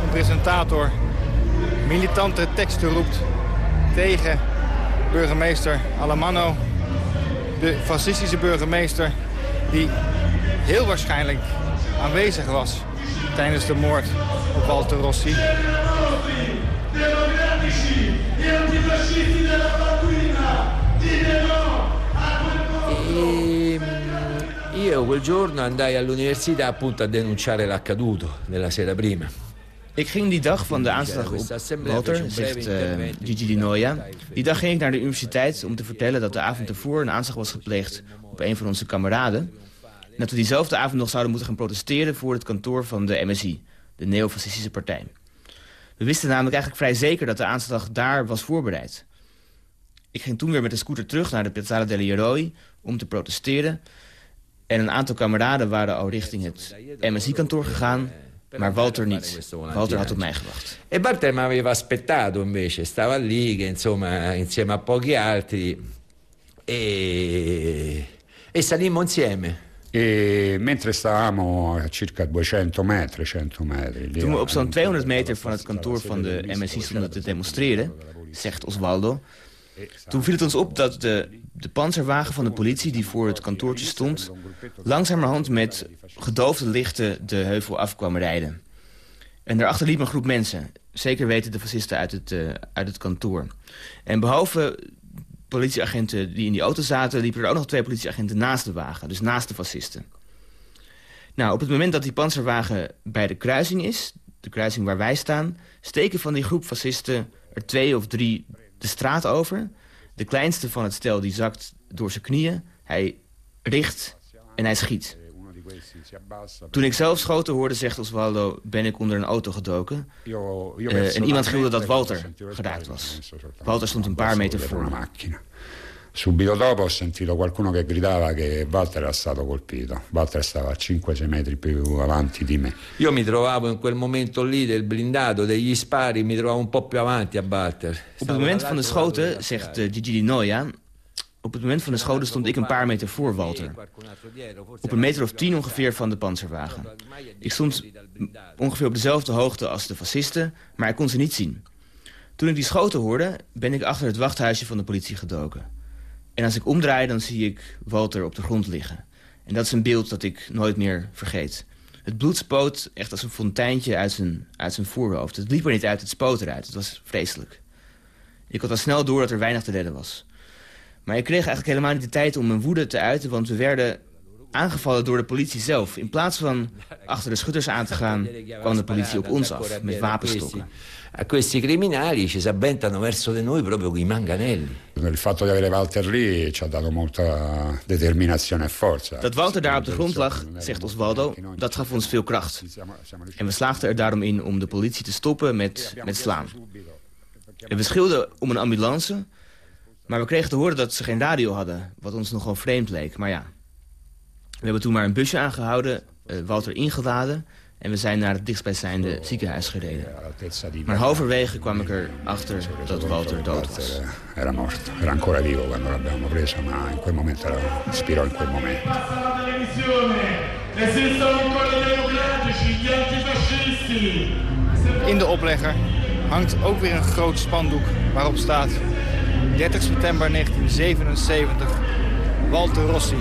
een presentator, militante teksten roept tegen burgemeester Alamano. De fascistische burgemeester die heel waarschijnlijk aanwezig was tijdens de moord op Walter Rossi. E, io quel giorno andai all'università appunto a denunciare l'accaduto della sera prima. Ik ging die dag van de aanslag op Walter, zegt uh, Gigi Di Noia. Die dag ging ik naar de universiteit om te vertellen dat de avond ervoor een aanslag was gepleegd op een van onze kameraden. En dat we diezelfde avond nog zouden moeten gaan protesteren voor het kantoor van de MSI, de neofascistische partij. We wisten namelijk eigenlijk vrij zeker dat de aanslag daar was voorbereid. Ik ging toen weer met de scooter terug naar de Piazzale degli Eroi om te protesteren. En een aantal kameraden waren al richting het MSI-kantoor gegaan, maar Walter niet. Walter had op mij gewacht. E Walter mi aveva aspettato invece, stava lì, che, insomma, insieme a pochi altri, e, e salimmo insieme. E mentre stavamo a circa 200 metri, 100 metri... Toen we op zo'n 200 meter van het kantoor van de MSI stonden te demonstreren, zegt Osvaldo... Toen viel het ons op dat de, de panzerwagen van de politie die voor het kantoortje stond... langzamerhand met gedoofde lichten de heuvel af kwam rijden. En daarachter liep een groep mensen. Zeker weten de fascisten uit het, uh, uit het kantoor. En behalve politieagenten die in die auto zaten... liepen er ook nog twee politieagenten naast de wagen. Dus naast de fascisten. Nou, op het moment dat die panzerwagen bij de kruising is... de kruising waar wij staan... steken van die groep fascisten er twee of drie de straat over. De kleinste van het stel die zakt door zijn knieën. Hij richt en hij schiet. Toen ik zelf schoten hoorde, zegt Osvaldo, ben ik onder een auto gedoken. Uh, en iemand schreeuwde dat Walter geraakt was. Walter stond een paar meter voor me. Subito dopo ho sentito qualcuno che gridava che Walter era stato colpito. Walter stava a 5-6 metri più avanti di me. Io mi trovavo in quel momento lì del blindato, degli spari, mi trovavo un po' più avanti a Walter. Op het moment van de schoten, zegt uh, Gigi Di Noia... Op het moment van de schoten stond ik een paar meter voor Walter. Op een meter of tien ongeveer van de panzerwagen. Ik stond ongeveer op dezelfde hoogte als de fascisten, maar ik kon ze niet zien. Toen ik die schoten hoorde, ben ik achter het wachthuisje van de politie gedoken. En als ik omdraai, dan zie ik Walter op de grond liggen. En dat is een beeld dat ik nooit meer vergeet. Het bloed spoot echt als een fonteintje uit zijn, uit zijn voorhoofd. Het liep er niet uit, het spoot eruit. Het was vreselijk. Ik had al snel door dat er weinig te redden was. Maar ik kreeg eigenlijk helemaal niet de tijd om mijn woede te uiten... want we werden aangevallen door de politie zelf. In plaats van achter de schutters aan te gaan... kwam de politie op ons af met wapenstokken. A questi criminali ci si avventano verso di noi proprio i manganelli. Il fatto di avere Walter lì ci ha dato molta determinazione e forza. Dat Walter daar op de grond lag, zegt Osvaldo, dat gaf ons veel kracht. En we slaagden er daarom in om de politie te stoppen met, met slaan. En we schilden om een ambulance, maar we kregen te horen dat ze geen radio hadden, wat ons nogal vreemd leek. Maar ja, we hebben toen maar een busje aangehouden, uh, Walter ingeladen... en we zijn naar het dichtstbijzijnde ziekenhuis gereden. Maar halverwege kwam ik erachter dat Walter dood was. Era morto, era ancora vivo quando l'abbiamo preso, ma in quel momento spirò in quel momento. Esistono ancora democratici, gli antifascisti! In de oplegger hangt ook weer een groot spandoek waarop staat... 30 september 1977. Walter Rossi.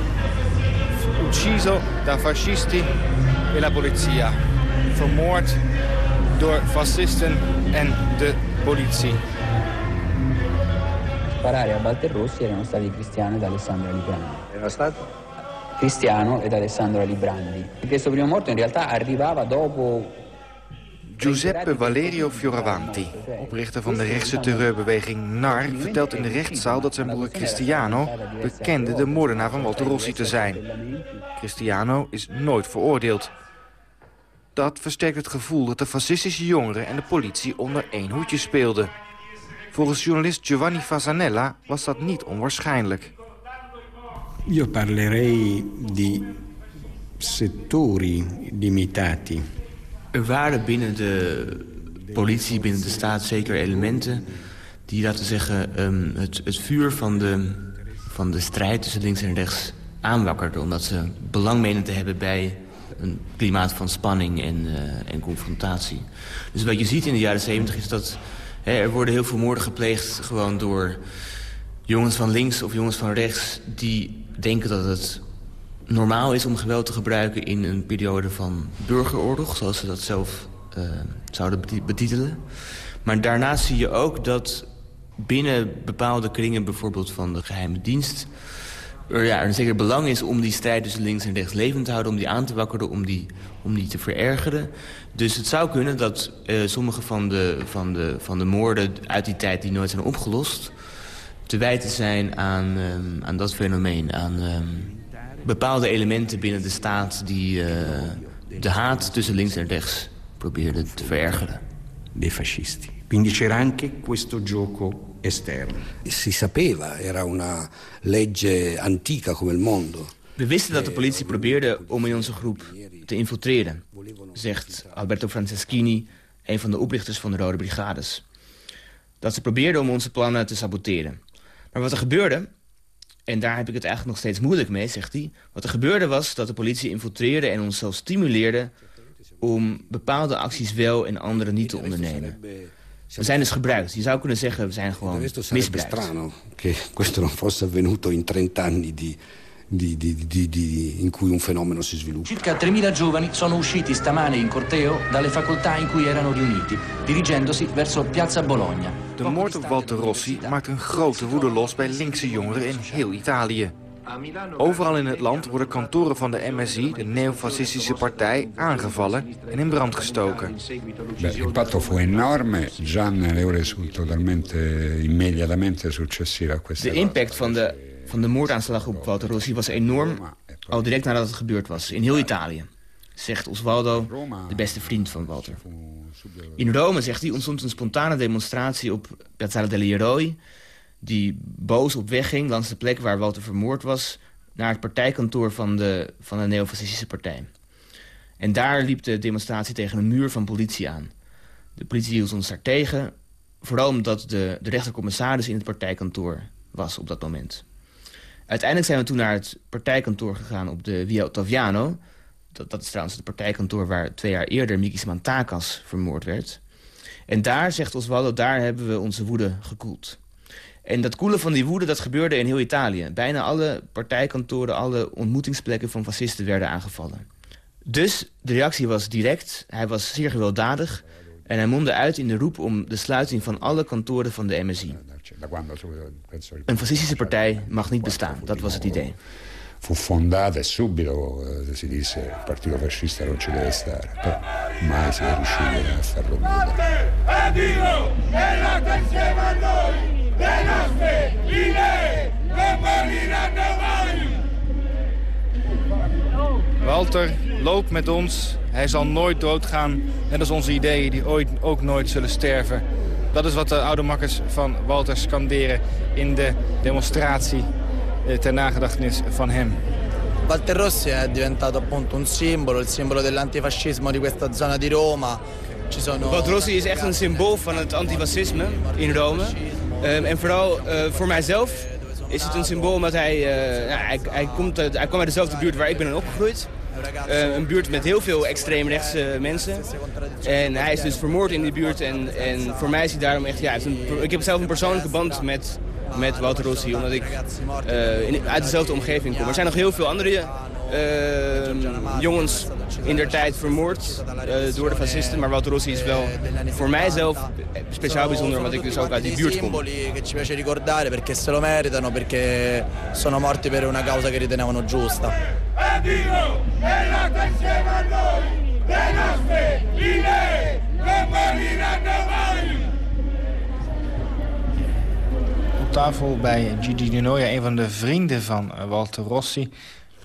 Ucciso da fascisti e la polizia. Vermoord door fascisten en de politie. Sparare a Walter Rossi erano stati Cristiano ed Alessandro Librandi. Era stato? Cristiano ed Alessandro Librandi. Questo primo morto in realtà arrivava dopo Giuseppe Valerio Fioravanti, oprichter van de rechtse terreurbeweging NAR... vertelt in de rechtszaal dat zijn broer Cristiano bekende de moordenaar van Walter Rossi te zijn. Cristiano is nooit veroordeeld. Dat versterkt het gevoel dat de fascistische jongeren en de politie onder één hoedje speelden. Volgens journalist Giovanni Fasanella was dat niet onwaarschijnlijk. Io parlerei di settori limitati. Er waren binnen de politie, binnen de staat zeker elementen... die, laten zeggen, ehm, het, het vuur van de, van de strijd tussen links en rechts aanwakkerden. Omdat ze belang menen te hebben bij een klimaat van spanning en, eh, en confrontatie. Dus wat je ziet in de jaren zeventig is dat... Hè, er worden heel veel moorden gepleegd gewoon door jongens van links of jongens van rechts... die denken dat het normaal is om geweld te gebruiken in een periode van burgeroorlog... zoals ze dat zelf uh, zouden betitelen. Maar daarnaast zie je ook dat binnen bepaalde kringen... bijvoorbeeld van de geheime dienst... ja, een zeker belang is om die strijd tussen links en rechts levend te houden... om die aan te wakkeren, om die, om die te verergeren. Dus het zou kunnen dat uh, sommige van de, van, de, van de moorden uit die tijd... die nooit zijn opgelost, te wijten zijn aan, um, aan dat fenomeen... aan um, bepaalde elementen binnen de staat die uh, de haat tussen links en rechts probeerden te verergeren. Dei fascisti. Quindi c'era anche questo gioco Si sapeva, era una legge antica come il mondo. We wisten dat de politie probeerde om in onze groep te infiltreren, zegt Alberto Franceschini, een van de oprichters van de Rode Brigades. Dat ze probeerden om onze plannen te saboteren. Maar wat er gebeurde, en daar heb ik het eigenlijk nog steeds moeilijk mee, zegt hij. Wat er gebeurde was dat de politie infiltreerde en ons zelfs stimuleerde... om bepaalde acties wel en andere niet te ondernemen. We zijn dus gebruikt. Je zou kunnen zeggen, we zijn gewoon misbruikt. strano che questo non fosse avvenuto in 30 anni di, di, di, di, di, in cui un fenomeno si sviluppa. Circa 3.000 giovani sono usciti stamane in corteo dalle facoltà in cui erano riuniti, dirigendosi verso Piazza Bologna. De moord op Walter Rossi maakt een grote woede los bij linkse jongeren in heel Italië. Overal in het land worden kantoren van de MSI, de neofascistische partij, aangevallen en in brand gestoken. Beh, l'impatto fu enorme, già nelle ore totalmente immediatamente successive a questa De impact van de, van de moordaanslag op Walter Rossi was enorm, al direct nadat het gebeurd was, in heel Italië. Zegt Osvaldo, de beste vriend van Walter. In Rome, zegt hij, ontstond een spontane demonstratie op Piazzale degli Eroi... die boos op weg ging langs de plek waar Walter vermoord was... naar het partijkantoor van de, van de neofascistische partij. En daar liep de demonstratie tegen een muur van politie aan. De politie hield ons daar tegen, vooral omdat de, de rechtercommissaris in het partijkantoor was op dat moment. Uiteindelijk zijn we toen naar het partijkantoor gegaan op de Via Ottaviano... Dat, dat is trouwens het partijkantoor waar twee jaar eerder Mikis Mantakas vermoord werd. En daar, zegt Osvaldo, daar hebben we onze woede gekoeld. En dat koelen van die woede, dat gebeurde in heel Italië. Bijna alle partijkantoren, alle ontmoetingsplekken van fascisten werden aangevallen. Dus de reactie was direct, hij was zeer gewelddadig... en hij mondde uit in de roep om de sluiting van alle kantoren van de MSI. Een fascistische partij mag niet bestaan, dat was het idee. fu fondata e subito eh, si disse il partito fascista non ci deve stare, però mai si è riusciti a farlo. E Dio insieme a noi, Walter, loop met ons. Hij zal nooit doodgaan. Net als onze ideeën die ooit, ook nooit zullen sterven. Dat is wat de oude makkers van Walter scanderen in de demonstratie eh, ter nagedachtenis van hem. Walter Rossi è diventato appunto un simbolo, il simbolo dell'antifascismo di questa zona di Roma. Ci sono... Walter Rossi is echt een symbool van het antifascisme in Rome. Um, en vooral uh, voor mijzelf is het een symbool omdat hij, ja, hij, hij, komt uit, hij kwam uit dezelfde buurt waar ik ben opgegroeid. Uh, een buurt met heel veel extreemrechtse mensen. En hij is dus vermoord in die buurt. En, en voor mij is hij daarom echt... Ja, een, ik heb zelf een persoonlijke band met met Walter Rossi, omdat ik in, uit dezelfde omgeving kom. Er zijn nog heel veel andere jongens in der tijd vermoord uh, door de fascisten. Maar Walter Rossi is wel voor mijzelf speciaal bijzonder, omdat ik dus ook uit die buurt kom. che ci piace ricordare perché se lo meritano, perché sono morti per una causa che ritenevano giusta. È vivo, è nato insieme a noi, le nostre idee non moriranno mai. Op tafel bij Gigi Di Noia, een van de vrienden van eh, Walter Rossi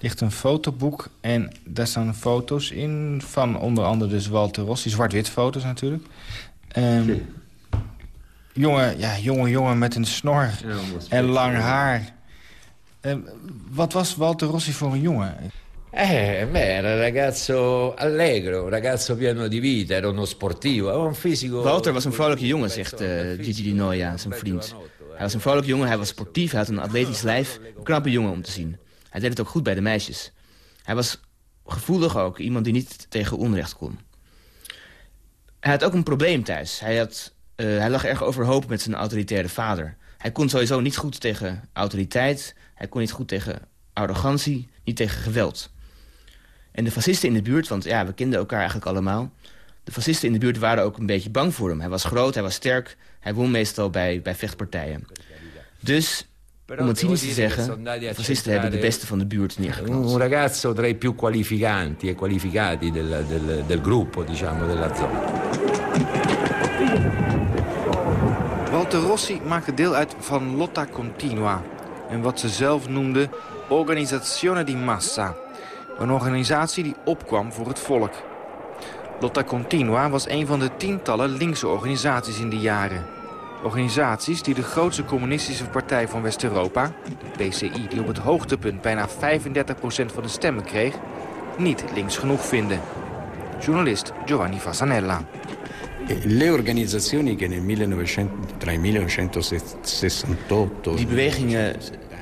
ligt een fotoboek en daar staan foto's in van onder andere dus Walter Rossi. Zwart-wit foto's natuurlijk. Um, jongen, ja, jonge jongen met een snor en lang haar. Um, wat was Walter Rossi voor een jongen? Eh, beh, era un ragazzo allegro, un ragazzo pieno di vita, era uno sportivo, aveva un fisico... Walter was een vrolijke jongen, zegt uh, Gigi Di Noia, zijn vriend. Hij was een vrolijke jongen, hij was sportief, hij had een atletisch lijf. Een knappe jongen om te zien. Hij deed het ook goed bij de meisjes. Hij was gevoelig ook, iemand die niet tegen onrecht kon. Hij had ook een probleem thuis. Hij, had, uh, hij lag erg overhoop met zijn autoritaire vader. Hij kon sowieso niet goed tegen autoriteit. Hij kon niet goed tegen arrogantie, niet tegen geweld. En de fascisten in de buurt, want ja, we kenden elkaar eigenlijk allemaal... de fascisten in de buurt waren ook een beetje bang voor hem. Hij was groot, hij was sterk, hij won meestal bij, bij vechtpartijen. Dus om het cynisch te zeggen, de fascisten hebben de beste van de buurt neergeknald. Un ragazzo tra i più qualificanti e qualificati del, del, del gruppo, diciamo, della zona. Walter Rossi maakte deel uit van Lotta Continua. En wat ze zelf noemde Organizzazione di Massa. Een organisatie die opkwam voor het volk. Lotta Continua was een van de tientallen linkse organisaties in die jaren. Organisaties die de grootste communistische partij van West-Europa, de PCI... die op het hoogtepunt bijna 35% van de stemmen kreeg, niet links genoeg vinden. Journalist Giovanni Fassanella. Le organizzazioni che nel 1900, tra il 1968... Die bewegingen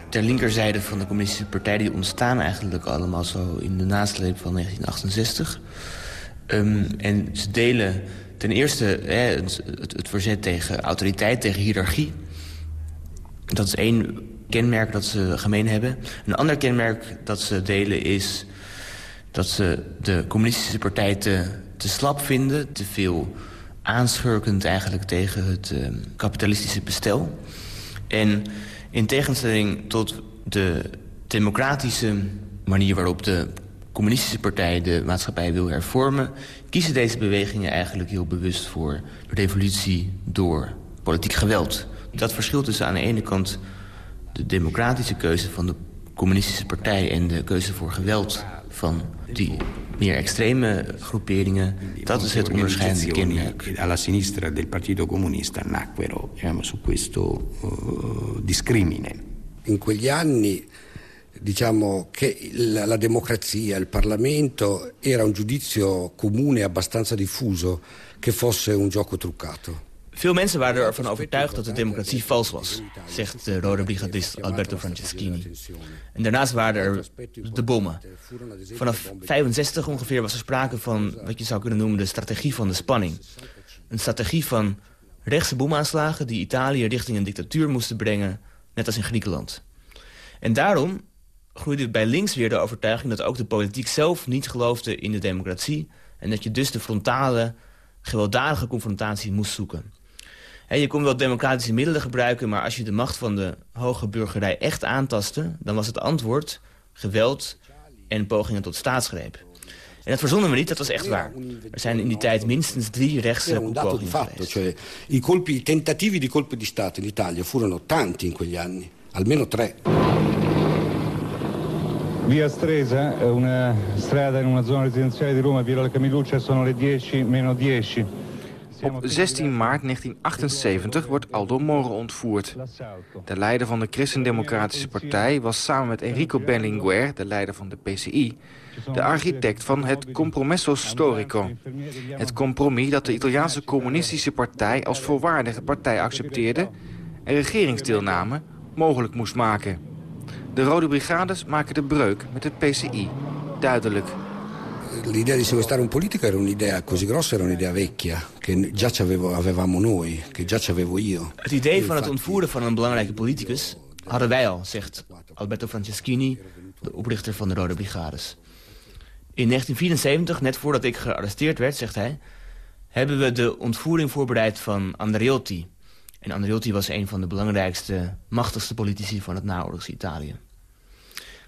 ter linkerzijde van de communistische partij... die ontstaan eigenlijk allemaal zo in de nasleep van 1968. Um, en ze delen ten eerste hè, het, verzet tegen autoriteit, tegen hiërarchie. Dat is één kenmerk dat ze gemeen hebben. Een ander kenmerk dat ze delen is dat ze de communistische partij te, te slap vinden. Te veel aanschurkend eigenlijk tegen het uh, kapitalistische bestel. En in tegenstelling tot de democratische manier waarop de communistische partij de maatschappij wil hervormen... kiezen deze bewegingen eigenlijk heel bewust voor revolutie door politiek geweld. Dat verschilt tussen aan de ene kant de democratische keuze van de communistische partij... en de keuze voor geweld van die meer extreme groeperingen. Dat is het onderscheidende kenmerk. Alla sinistra del Partito Comunista nacquero diciamo, su questo uh, discrimine. In quegli anni diciamo che la, democrazia, il Parlamento era un giudizio comune abbastanza diffuso che fosse un gioco truccato. Veel mensen waren ervan overtuigd dat de democratie vals was, zegt de rode brigadist Alberto Franceschini. En daarnaast waren er de bommen. Vanaf 65 ongeveer was er sprake van wat je zou kunnen noemen de strategie van de spanning. Een strategie van rechtse bomaanslagen die Italië richting een dictatuur moesten brengen, net als in Griekenland. En daarom groeide bij links weer de overtuiging dat ook de politiek zelf niet geloofde in de democratie... en dat je dus de frontale, gewelddadige confrontatie moest zoeken. je kon wel democratische middelen gebruiken... maar als je de macht van de hoge burgerij echt aantastte... dan was het antwoord geweld en pogingen tot staatsgreep. En dat verzonnen we niet, dat was echt waar. Er zijn in die tijd minstens drie rechtse pogingen geweest. Cioè, i, colpi, i tentativi di colpo di Stato in Italia furono tanti in quegli anni, almeno tre. Via Stresa, una strada in una zona residenziale di Roma, via La Camilluccia, sono le 10 meno 10. Op 16 maart 1978 wordt Aldo Moro ontvoerd. De leider van de Christendemocratische Partij was samen met Enrico Berlinguer, de leider van de PCI, de architect van het Compromesso Storico. Het compromis dat de Italiaanse Communistische Partij als volwaardige partij accepteerde en regeringsdeelname mogelijk moest maken. De Rode Brigades maken de breuk met het PCI duidelijk. l'idea di sequestrare un politico era un'idea così grossa, era un'idea vecchia, che già avevamo noi, che già avevo io. Het idee van het ontvoeren van een belangrijke politicus hadden wij al, zegt Alberto Franceschini, de oprichter van de Rode Brigades. In 1974, net voordat ik gearresteerd werd, zegt hij... hebben we de ontvoering voorbereid van Andreotti. En Andreotti was een van de belangrijkste, machtigste politici van het naoorlogse Italië.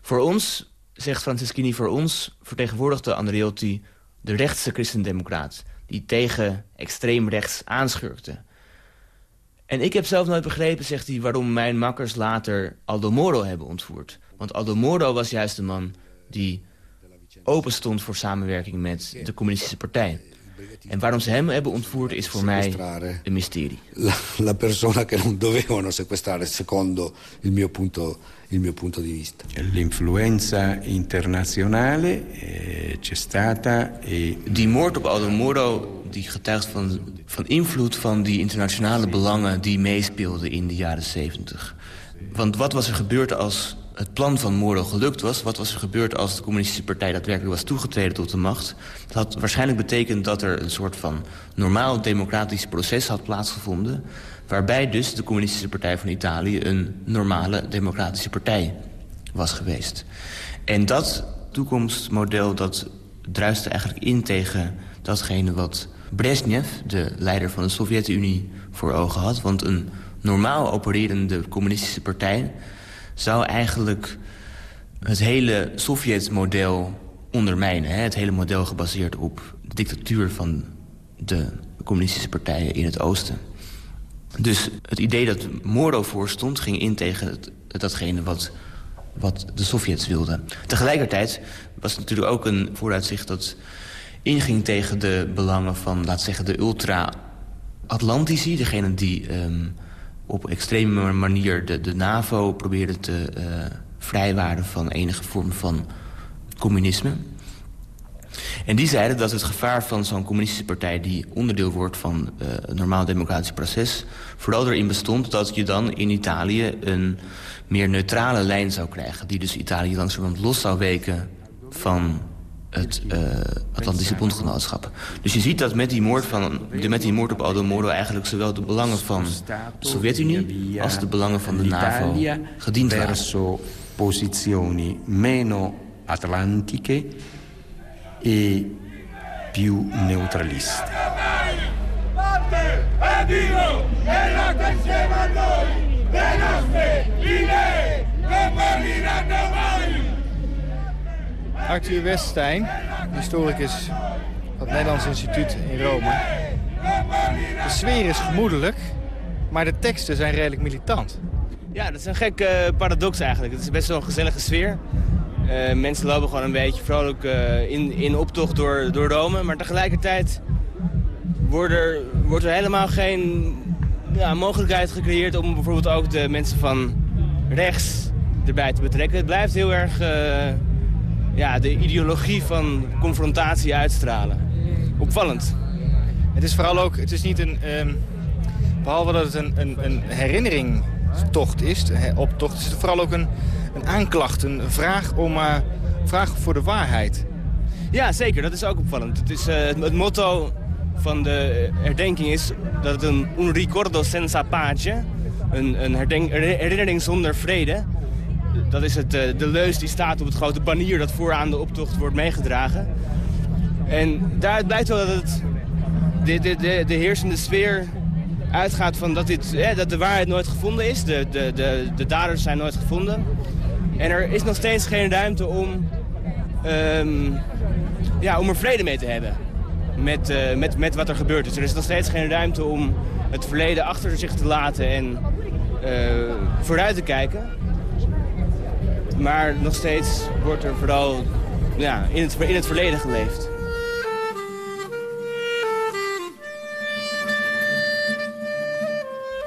Voor ons, zegt Franceschini, voor ons vertegenwoordigde Andreotti de rechtse christendemocraat... die tegen extreem rechts aanschurkte. En ik heb zelf nooit begrepen, zegt hij, waarom mijn makkers later Aldo Moro hebben ontvoerd. Want Aldo Moro was juist de man die open stond voor samenwerking met de communistische partij. En waarom ze hem hebben ontvoerd is voor mij een mysterie. La, la persona che non dovevano sequestrare, secondo il mio punto, il mio punto di vista. L'influenza internazionale eh, c'è stata e... Die moord op Aldo Moro die getuigt van, van invloed van die internationale belangen... die meespeelden in de jaren 70. Want wat was er gebeurd als het plan van Moro gelukt was... wat was er gebeurd als de communistische partij daadwerkelijk was toegetreden tot de macht... dat had waarschijnlijk betekend dat er een soort van normaal democratisch proces had plaatsgevonden... waarbij dus de communistische partij van Italië een normale democratische partij was geweest. En dat toekomstmodel dat druiste eigenlijk in tegen datgene wat Brezhnev, de leider van de Sovjet-Unie, voor ogen had. Want een normaal opererende communistische partij zou eigenlijk het hele Sovjet-model ondermijnen. Hè? Het hele model gebaseerd op de dictatuur van de communistische partijen in het oosten. Dus het idee dat Moro voorstond ging in tegen datgene wat, wat de Sovjets wilden. Tegelijkertijd was het natuurlijk ook een vooruitzicht dat inging tegen de belangen van, laat zeggen, de ultra-Atlantici. Degene die um, op extreme manier de, de NAVO probeerde te uh, vrijwaren van enige vorm van communisme. En die zeiden dat het gevaar van zo'n communistische partij... die onderdeel wordt van uh, het normaal democratisch proces... vooral erin bestond dat je dan in Italië een meer neutrale lijn zou krijgen... die dus Italië langzamerhand los zou weken van het uh, Atlantische Bondgenootschap. Dus je ziet dat met die moord, van, de, met die moord op Aldo Moro... eigenlijk zowel de belangen van de Sovjet-Unie... als de belangen van de NAVO gediend waren. verso posizioni meno atlantiche e più neutraliste. Arthur Weststein, historicus van het Nederlands Instituut in Rome. De sfeer is gemoedelijk, maar de teksten zijn redelijk militant. Ja, dat is een gekke paradox eigenlijk. Het is best wel een gezellige sfeer. Uh, mensen lopen gewoon een beetje vrolijk uh, in, in optocht door, door Rome. Maar tegelijkertijd wordt er, wordt er helemaal geen ja, mogelijkheid gecreëerd... om bijvoorbeeld ook de mensen van rechts erbij te betrekken. Het blijft heel erg ja, de ideologie van confrontatie uitstralen. Opvallend. Het is vooral ook, het is niet een... Um, behalve dat het een, een, een herinneringstocht is, optocht... is het vooral ook een een aanklacht, een vraag, om, uh, vraag voor de waarheid. Ja, zeker. Dat is ook opvallend. Het, is, uh, het motto van de herdenking is dat het een un ricordo senza pace, een, een herdenk, herinnering zonder vrede. Dat is het, uh, de leus die staat op het grote banier dat vooraan de optocht wordt meegedragen. En daaruit blijkt wel dat het, de, de, de, de heersende sfeer uitgaat van dat, dit, eh, dat de waarheid nooit gevonden is. De, de, de, de daders zijn nooit gevonden. En er is nog steeds geen ruimte om, um, ja, om er vrede mee te hebben. Met, uh, met, met wat er gebeurd is. Er is nog steeds geen ruimte om het verleden achter zich te laten en uh, vooruit te kijken. Maar nog steeds wordt er vooral ja, in, het, in het verleden geleefd.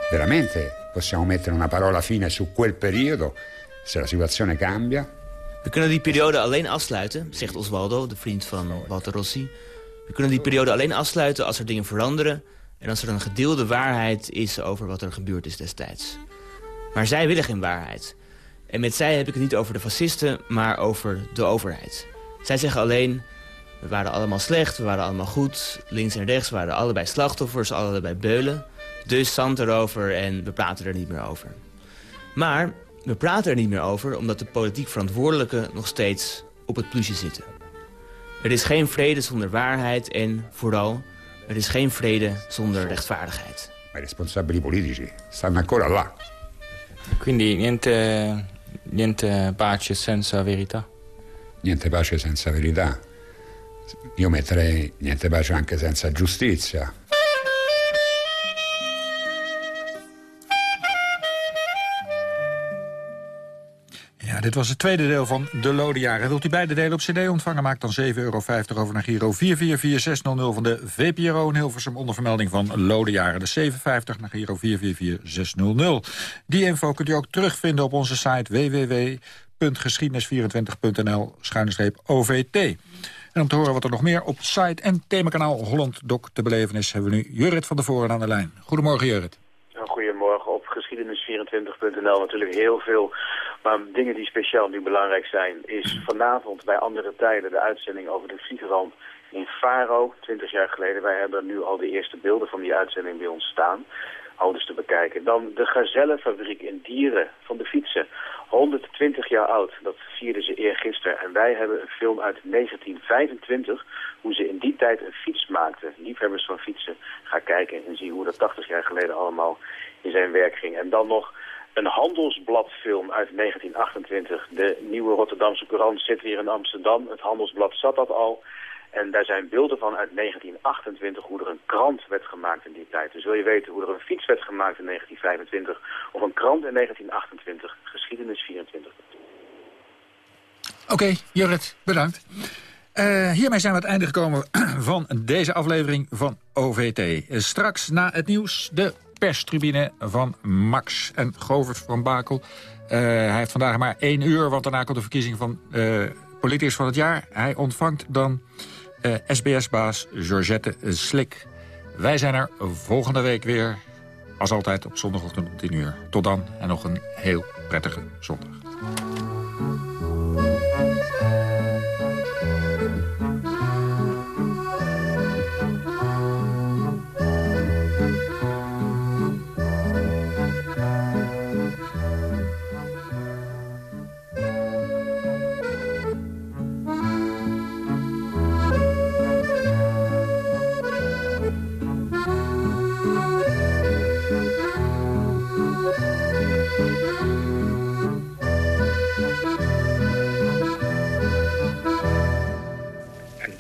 Veramente possiamo mettere una parola fine su quel periodo se la situazione cambia. We kunnen die periode alleen afsluiten, zegt Osvaldo, de vriend van Walter Rossi. We kunnen die periode alleen afsluiten als er dingen veranderen... en als er een gedeelde waarheid is over wat er gebeurd is destijds. Maar zij willen geen waarheid. En met zij heb ik het niet over de fascisten, maar over de overheid. Zij zeggen alleen, We waren allemaal slecht, we waren allemaal goed. Links en rechts waren allebei slachtoffers, allebei beulen. Dus zand erover en we praten er niet meer over. Maar we praten er niet meer over omdat de politiek verantwoordelijken nog steeds op het plusje zitten. Er is geen vrede zonder waarheid en vooral, er is geen vrede zonder rechtvaardigheid. I responsabili politici stanno ancora là. Quindi niente, niente pace senza verità? Niente pace senza verità. Io metterei niente pace anche senza giustizia. Dit was het tweede deel van De Lode Jaren. Wilt u beide delen op cd ontvangen? Maak dan 7,50 euro over naar Giro 444600 van de VPRO in Hilversum... onder vermelding van Lode Jaren. De 7,50 naar Giro 444600. Die info kunt u ook terugvinden op onze site www.geschiedenis24.nl-ovt. En om te horen wat er nog meer op site en themakanaal Holland Doc te beleven is... hebben we nu Jurrit van der Voren aan de lijn. Goedemorgen, Jurrit. Goedemorgen op geschiedenis24.nl natuurlijk heel veel maar dingen die speciaal nu belangrijk zijn, is vanavond bij andere tijden de uitzending over de vliegramp in Faro, 20 jaar geleden. Wij hebben nu al de eerste beelden van die uitzending bij ons staan. Ouders te bekijken. Dan de Gazellenfabriek in Dieren van de fietsen. 120 jaar oud, dat vierden ze eergisteren. En wij hebben een film uit 1925, hoe ze in die tijd een fiets maakten. Liefhebbers van fietsen, ga kijken en zie hoe dat 80 jaar geleden allemaal in zijn werk ging. En dan nog een handelsbladfilm uit 1928. De nieuwe Rotterdamse Courant zit hier in Amsterdam. Het handelsblad zat dat al. En daar zijn beelden van uit 1928 hoe er een krant werd gemaakt in die tijd. Dus wil je weten hoe er een fiets werd gemaakt in 1925 of een krant in 1928, geschiedenis 24. Oké, okay, bedankt. Uh, hiermee zijn we aan het einde gekomen van deze aflevering van OVT. Straks na het nieuws de perstribune van Max en Govert van Bakel. Uh, hij heeft vandaag maar één uur, want daarna komt de verkiezing van uh, politicus van het jaar. Hij ontvangt dan uh, SBS-baas Georgette Slik. Wij zijn er volgende week weer, als altijd op zondagochtend om 10 uur. Tot dan en nog een heel prettige zondag.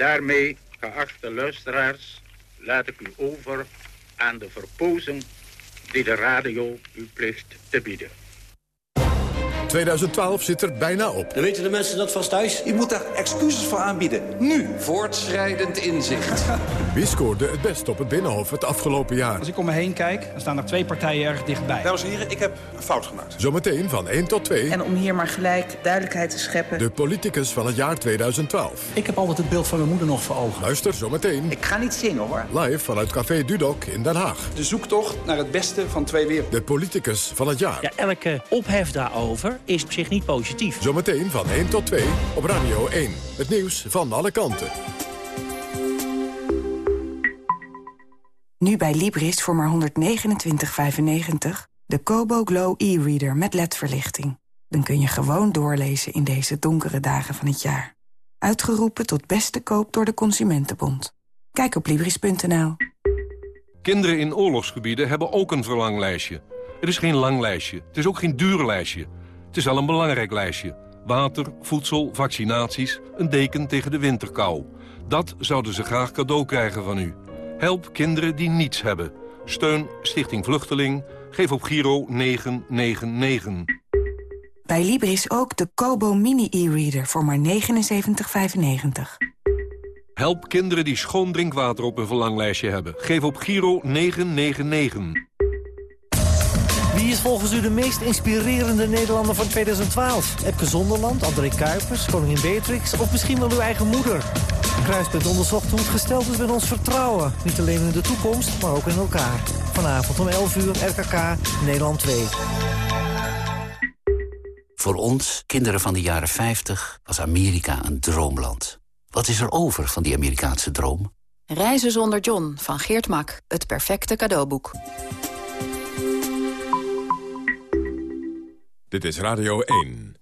Daarmee, geachte luisteraars, laat ik u over aan de verpozen die de radio u plicht te bieden. 2012 zit er bijna op. Dan weten de mensen dat vast thuis. Je moet daar excuses voor aanbieden. Nu. Voortschrijdend inzicht. Wie scoorde het best op het Binnenhof het afgelopen jaar? Als ik om me heen kijk, dan staan er twee partijen erg dichtbij. Dames en heren, ik heb een fout gemaakt. Zometeen van 1 tot 2. En om hier maar gelijk duidelijkheid te scheppen. De politicus van het jaar 2012. Ik heb altijd het beeld van mijn moeder nog voor ogen. Luister zometeen. Ik ga niet zingen hoor. Live vanuit Café Dudok in Den Haag. De zoektocht naar het beste van twee werelden. De politicus van het jaar. Ja, elke ophef daarover is op zich niet positief. Zometeen van 1 tot 2 op Radio 1. Het nieuws van alle kanten. Nu bij Libris voor maar 129,95 de Kobo Glow e-reader met ledverlichting. Dan kun je gewoon doorlezen in deze donkere dagen van het jaar. Uitgeroepen tot beste koop door de Consumentenbond. Kijk op Libris.nl. Kinderen in oorlogsgebieden hebben ook een verlanglijstje. Het is geen lang lijstje, het is ook geen duur lijstje. Het is wel een belangrijk lijstje. Water, voedsel, vaccinaties, een deken tegen de winterkou. Dat zouden ze graag cadeau krijgen van u. Help kinderen die niets hebben. Steun Stichting Vluchteling. Geef op Giro 999. Bij Libris ook de Kobo Mini e-reader voor maar 79,95. Help kinderen die schoon drinkwater op hun verlanglijstje hebben. Geef op Giro 999. Wie is volgens u de meest inspirerende Nederlander van 2012? Epke Zonderland, André Kuipers, koningin Beatrix of misschien wel uw eigen moeder? Kruispunt onderzocht hoe het gesteld is met ons vertrouwen. Niet alleen in de toekomst, maar ook in elkaar. Vanavond om 11 uur, RKK, Nederland 2. Voor ons, kinderen van de jaren 50, was Amerika een droomland. Wat is er over van die Amerikaanse droom? Reizen zonder John van Geert Mak. Het perfecte cadeauboek. Dit is Radio 1.